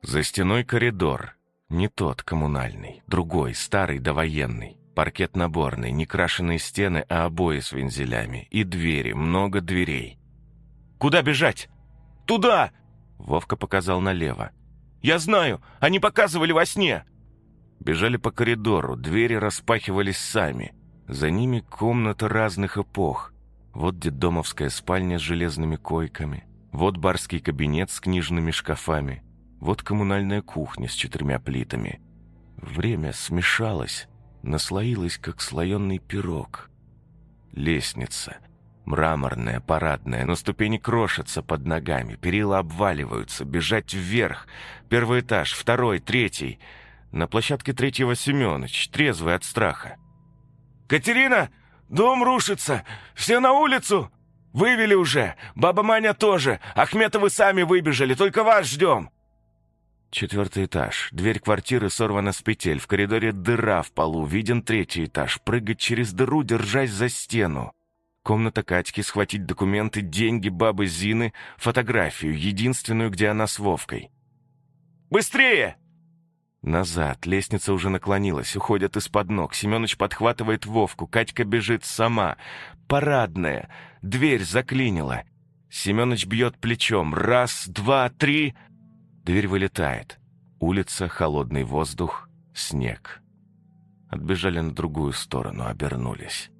За стеной коридор. Не тот коммунальный, другой, старый довоенный. Паркет наборный, не крашеные стены, а обои с вензелями. И двери, много дверей. «Куда бежать?» «Туда!» Вовка показал налево. «Я знаю! Они показывали во сне!» Бежали по коридору, двери распахивались сами. За ними комната разных эпох. Вот детдомовская спальня с железными койками. Вот барский кабинет с книжными шкафами. Вот коммунальная кухня с четырьмя плитами. Время смешалось, наслоилось, как слоеный пирог. Лестница. Мраморная, парадная, но ступени крошатся под ногами, перила обваливаются, бежать вверх. Первый этаж, второй, третий. На площадке третьего Семенович, трезвый от страха. «Катерина, дом рушится! Все на улицу! Вывели уже! Баба Маня тоже! Ахметовы сами выбежали, только вас ждем!» Четвертый этаж. Дверь квартиры сорвана с петель. В коридоре дыра в полу. Виден третий этаж. Прыгать через дыру, держась за стену. Комната Катьки, схватить документы, деньги бабы Зины, фотографию, единственную, где она с Вовкой. «Быстрее!» Назад. Лестница уже наклонилась. Уходят из-под ног. Семенович подхватывает Вовку. Катька бежит сама. Парадная. Дверь заклинила. Семенович бьет плечом. Раз, два, три. Дверь вылетает. Улица, холодный воздух, снег. Отбежали на другую сторону, обернулись.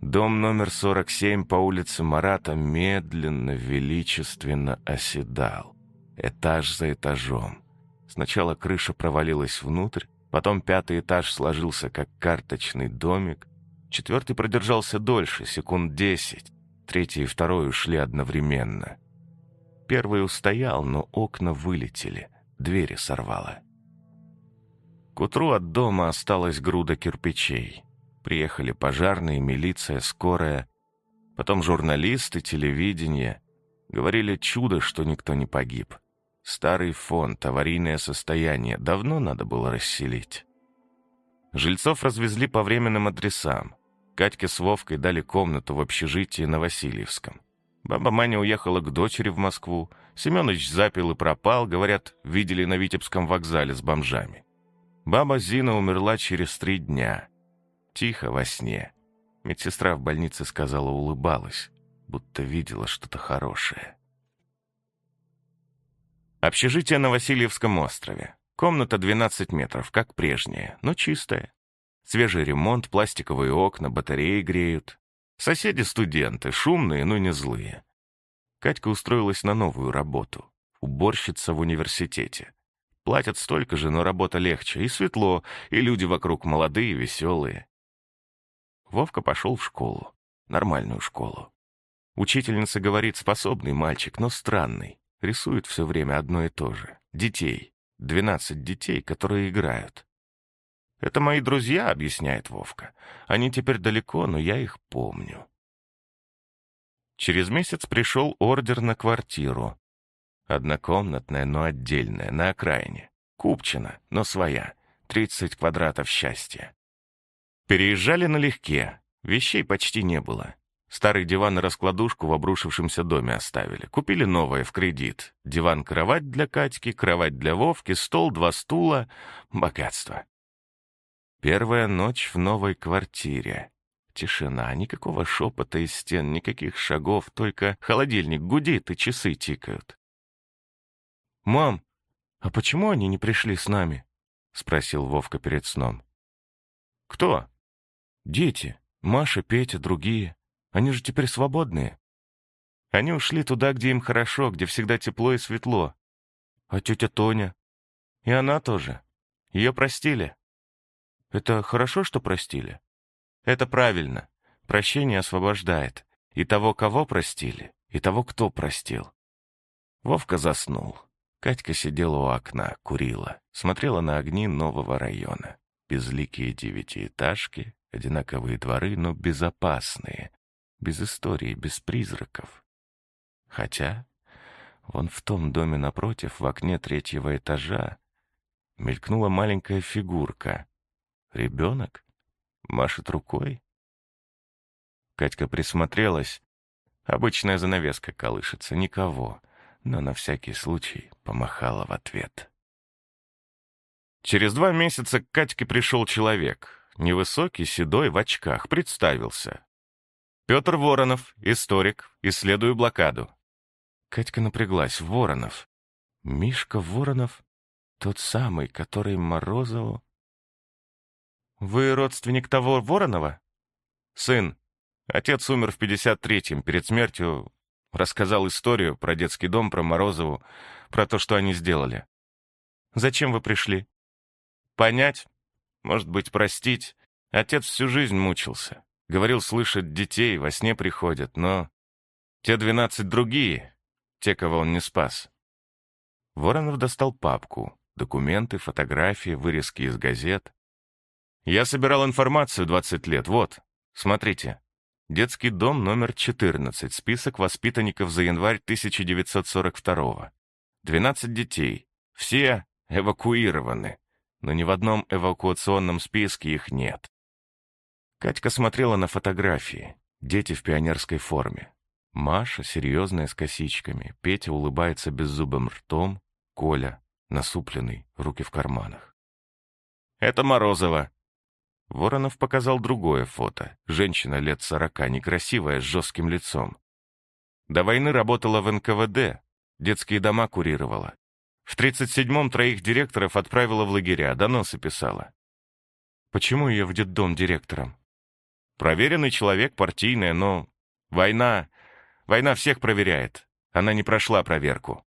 Дом номер 47 по улице Марата медленно, величественно оседал. Этаж за этажом. Сначала крыша провалилась внутрь, потом пятый этаж сложился как карточный домик, четвертый продержался дольше, секунд десять, третий и второй ушли одновременно. Первый устоял, но окна вылетели, двери сорвало. К утру от дома осталась груда кирпичей. Приехали пожарные, милиция, скорая, потом журналисты, телевидение. Говорили чудо, что никто не погиб. Старый фонд, аварийное состояние. Давно надо было расселить. Жильцов развезли по временным адресам. Катьке с Вовкой дали комнату в общежитии на Васильевском. Баба Маня уехала к дочери в Москву. Семенович запил и пропал, говорят, видели на Витебском вокзале с бомжами. Баба Зина умерла через три дня. Тихо во сне. Медсестра в больнице сказала, улыбалась, будто видела что-то хорошее. Общежитие на Васильевском острове. Комната 12 метров, как прежняя, но чистая. Свежий ремонт, пластиковые окна, батареи греют. Соседи студенты, шумные, но не злые. Катька устроилась на новую работу. Уборщица в университете. Платят столько же, но работа легче, и светло, и люди вокруг молодые, веселые. Вовка пошел в школу. Нормальную школу. Учительница говорит, способный мальчик, но странный. Рисует все время одно и то же. Детей. Двенадцать детей, которые играют. «Это мои друзья», — объясняет Вовка. «Они теперь далеко, но я их помню». Через месяц пришел ордер на квартиру. Однокомнатная, но отдельная, на окраине. Купчина, но своя. Тридцать квадратов счастья. Переезжали налегке. Вещей почти не было. Старый диван и раскладушку в обрушившемся доме оставили. Купили новое в кредит. Диван-кровать для Катьки, кровать для Вовки, стол, два стула. Богатство. Первая ночь в новой квартире. Тишина, никакого шепота из стен, никаких шагов, только холодильник гудит и часы тикают. «Мам, а почему они не пришли с нами?» — спросил Вовка перед сном. «Кто?» «Дети. Маша, Петя, другие». Они же теперь свободные. Они ушли туда, где им хорошо, где всегда тепло и светло. А тетя Тоня? И она тоже. Ее простили. Это хорошо, что простили? Это правильно. Прощение освобождает. И того, кого простили, и того, кто простил. Вовка заснул. Катька сидела у окна, курила, смотрела на огни нового района. Безликие девятиэтажки, одинаковые дворы, но безопасные, без истории, без призраков. Хотя, вон в том доме напротив, в окне третьего этажа, мелькнула маленькая фигурка. Ребенок? Машет рукой? Катька присмотрелась. Обычная занавеска колышется, никого, но на всякий случай помахала в ответ. Через два месяца к Катьке пришел человек, невысокий, седой, в очках, представился. Петр Воронов, историк, исследую блокаду. Катька напряглась. Воронов. Мишка Воронов? Тот самый, который Морозову... «Вы родственник того Воронова?» «Сын. Отец умер в 53-м. Перед смертью рассказал историю про детский дом, про Морозову, про то, что они сделали. Зачем вы пришли?» «Понять. Может быть, простить. Отец всю жизнь мучился. Говорил, слышит детей, во сне приходят, но... Те двенадцать другие, те, кого он не спас». Воронов достал папку. Документы, фотографии, вырезки из газет. Я собирал информацию 20 лет, вот, смотрите. Детский дом номер 14, список воспитанников за январь 1942 12 детей, все эвакуированы, но ни в одном эвакуационном списке их нет. Катька смотрела на фотографии, дети в пионерской форме. Маша, серьезная, с косичками, Петя улыбается беззубым ртом, Коля, насупленный, руки в карманах. «Это Морозова». Воронов показал другое фото. Женщина лет сорока, некрасивая, с жестким лицом. До войны работала в НКВД, детские дома курировала. В 37-м троих директоров отправила в лагеря, доносы писала. Почему ее в детдом директором? Проверенный человек, партийная, но... Война... Война всех проверяет. Она не прошла проверку.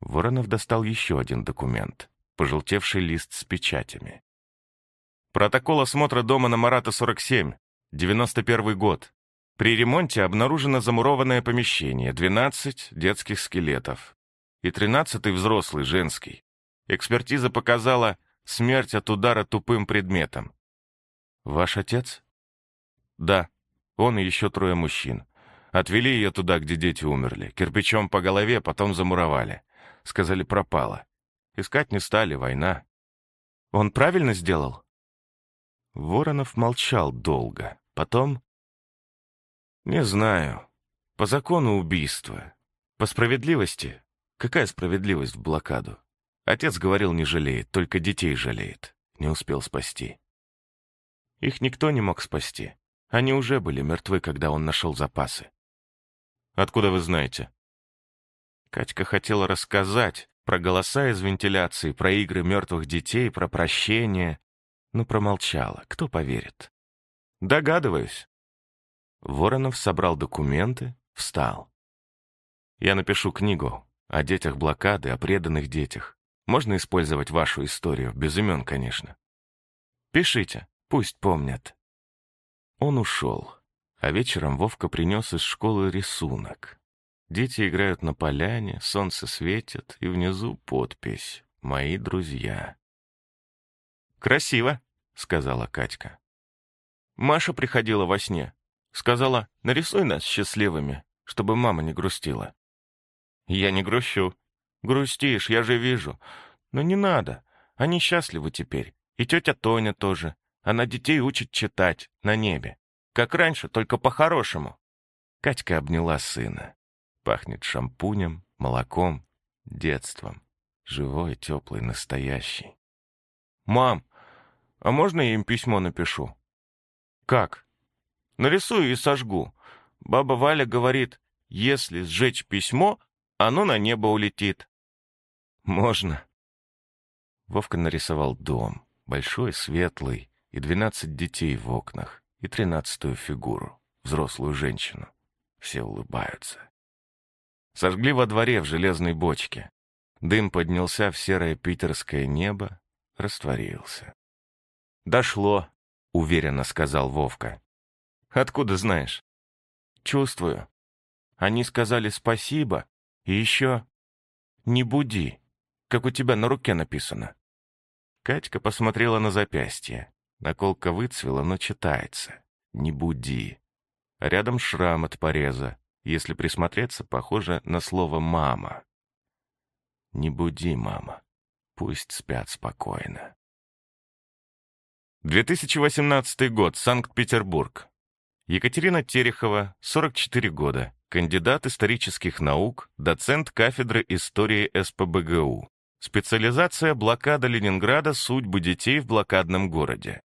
Воронов достал еще один документ, пожелтевший лист с печатями. Протокол осмотра дома на Марата 47, 91 год. При ремонте обнаружено замурованное помещение, 12 детских скелетов и 13 взрослый, женский. Экспертиза показала смерть от удара тупым предметом. Ваш отец? Да, он и еще трое мужчин. Отвели ее туда, где дети умерли, кирпичом по голове, потом замуровали. Сказали, пропала. Искать не стали, война. Он правильно сделал? Воронов молчал долго. Потом... Не знаю. По закону убийства. По справедливости. Какая справедливость в блокаду? Отец говорил, не жалеет, только детей жалеет. Не успел спасти. Их никто не мог спасти. Они уже были мертвы, когда он нашел запасы. Откуда вы знаете? Катька хотела рассказать про голоса из вентиляции, про игры мертвых детей, про прощение, но промолчала. Кто поверит? Догадываюсь. Воронов собрал документы, встал. Я напишу книгу о детях блокады, о преданных детях. Можно использовать вашу историю, без имен, конечно. Пишите, пусть помнят. Он ушел, а вечером Вовка принес из школы рисунок. Дети играют на поляне, солнце светит, и внизу подпись «Мои друзья». «Красиво», — сказала Катька. Маша приходила во сне. Сказала, нарисуй нас счастливыми, чтобы мама не грустила. Я не грущу. Грустишь, я же вижу. Но не надо. Они счастливы теперь. И тетя Тоня тоже. Она детей учит читать на небе. Как раньше, только по-хорошему. Катька обняла сына. Пахнет шампунем, молоком, детством. Живой, теплый, настоящий. «Мам, а можно я им письмо напишу?» «Как?» «Нарисую и сожгу. Баба Валя говорит, если сжечь письмо, оно на небо улетит». «Можно». Вовка нарисовал дом, большой, светлый, и двенадцать детей в окнах, и тринадцатую фигуру, взрослую женщину. Все улыбаются. Сожгли во дворе в железной бочке. Дым поднялся в серое питерское небо, растворился. «Дошло», — уверенно сказал Вовка. «Откуда знаешь?» «Чувствую. Они сказали спасибо, и еще «не буди», как у тебя на руке написано». Катька посмотрела на запястье. Наколка выцвела, но читается. «Не буди». рядом шрам от пореза. Если присмотреться, похоже на слово «мама». «Не буди, мама. Пусть спят спокойно». 2018 год, Санкт-Петербург. Екатерина Терехова, 44 года, кандидат исторических наук, доцент кафедры истории СПБГУ. Специализация «Блокада Ленинграда. Судьбы детей в блокадном городе».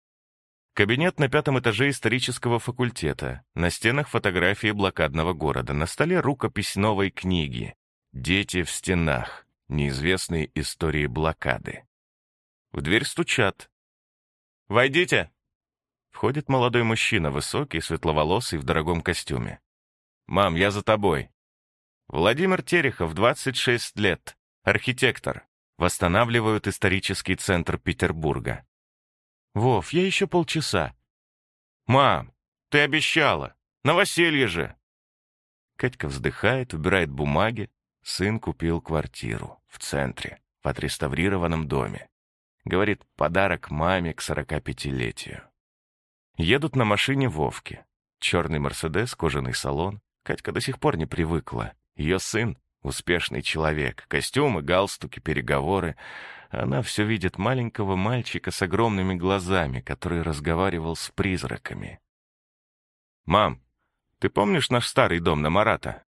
Кабинет на пятом этаже исторического факультета. На стенах фотографии блокадного города. На столе рукопись новой книги. «Дети в стенах. Неизвестные истории блокады». В дверь стучат. «Войдите!» Входит молодой мужчина, высокий, светловолосый, в дорогом костюме. «Мам, я за тобой». Владимир Терехов, 26 лет, архитектор. Восстанавливают исторический центр Петербурга. «Вов, я еще полчаса». «Мам, ты обещала! Новоселье же!» Катька вздыхает, убирает бумаги. Сын купил квартиру в центре, в отреставрированном доме. Говорит, подарок маме к 45-летию. Едут на машине Вовки. Черный Мерседес, кожаный салон. Катька до сих пор не привыкла. Ее сын — успешный человек. Костюмы, галстуки, переговоры. Она все видит маленького мальчика с огромными глазами, который разговаривал с призраками. «Мам, ты помнишь наш старый дом на Марата?»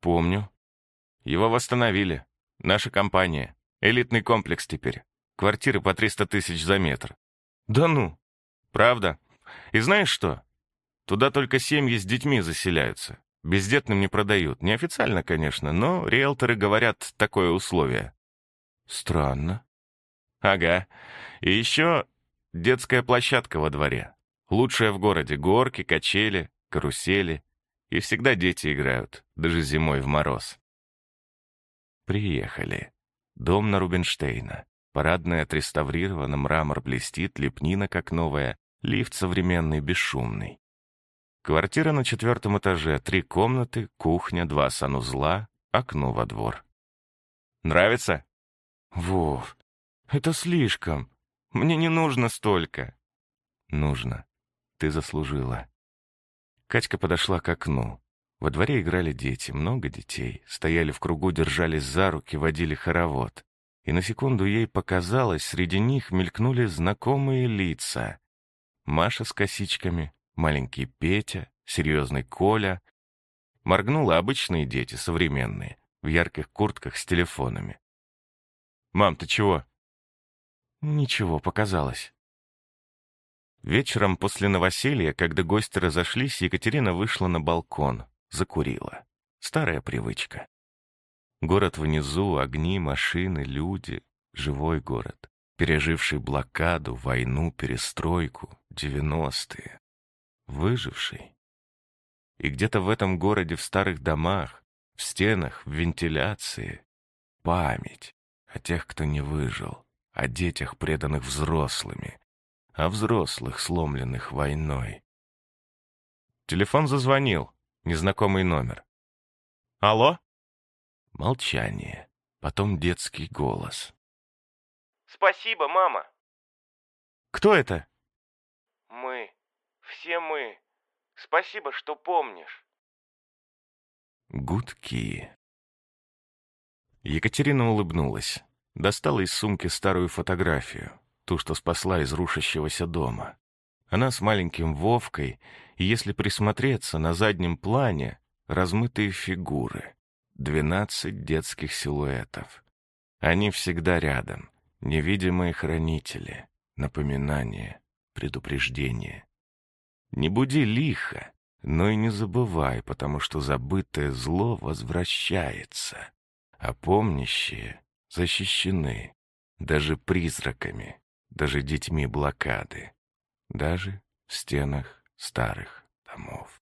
«Помню. Его восстановили. Наша компания. Элитный комплекс теперь. Квартиры по 300 тысяч за метр». «Да ну? Правда? И знаешь что? Туда только семьи с детьми заселяются. Бездетным не продают. Неофициально, конечно, но риэлторы говорят такое условие. Странно. Ага. И еще детская площадка во дворе. Лучшая в городе. Горки, качели, карусели. И всегда дети играют, даже зимой в мороз. Приехали. Дом на Рубинштейна. Парадная отреставрирована, мрамор блестит, лепнина как новая. Лифт современный, бесшумный. Квартира на четвертом этаже, три комнаты, кухня, два санузла, окно во двор. Нравится? Вов, это слишком. Мне не нужно столько. Нужно. Ты заслужила. Катька подошла к окну. Во дворе играли дети, много детей. Стояли в кругу, держались за руки, водили хоровод. И на секунду ей показалось, среди них мелькнули знакомые лица. Маша с косичками, маленький Петя, серьезный Коля. Моргнула обычные дети, современные, в ярких куртках с телефонами. «Мам, ты чего?» «Ничего, показалось». Вечером после новоселья, когда гости разошлись, Екатерина вышла на балкон, закурила. Старая привычка. Город внизу, огни, машины, люди. Живой город переживший блокаду, войну, перестройку, девяностые, выживший. И где-то в этом городе, в старых домах, в стенах, в вентиляции, память о тех, кто не выжил, о детях, преданных взрослыми, о взрослых, сломленных войной. Телефон зазвонил, незнакомый номер. «Алло?» Молчание, потом детский голос. Спасибо, мама. Кто это? Мы. Все мы. Спасибо, что помнишь. Гудки. Екатерина улыбнулась. Достала из сумки старую фотографию, ту, что спасла из рушащегося дома. Она с маленьким Вовкой, и если присмотреться, на заднем плане размытые фигуры. Двенадцать детских силуэтов. Они всегда рядом — Невидимые хранители, напоминание, предупреждение. Не буди лихо, но и не забывай, потому что забытое зло возвращается, а помнящие защищены даже призраками, даже детьми блокады, даже в стенах старых домов.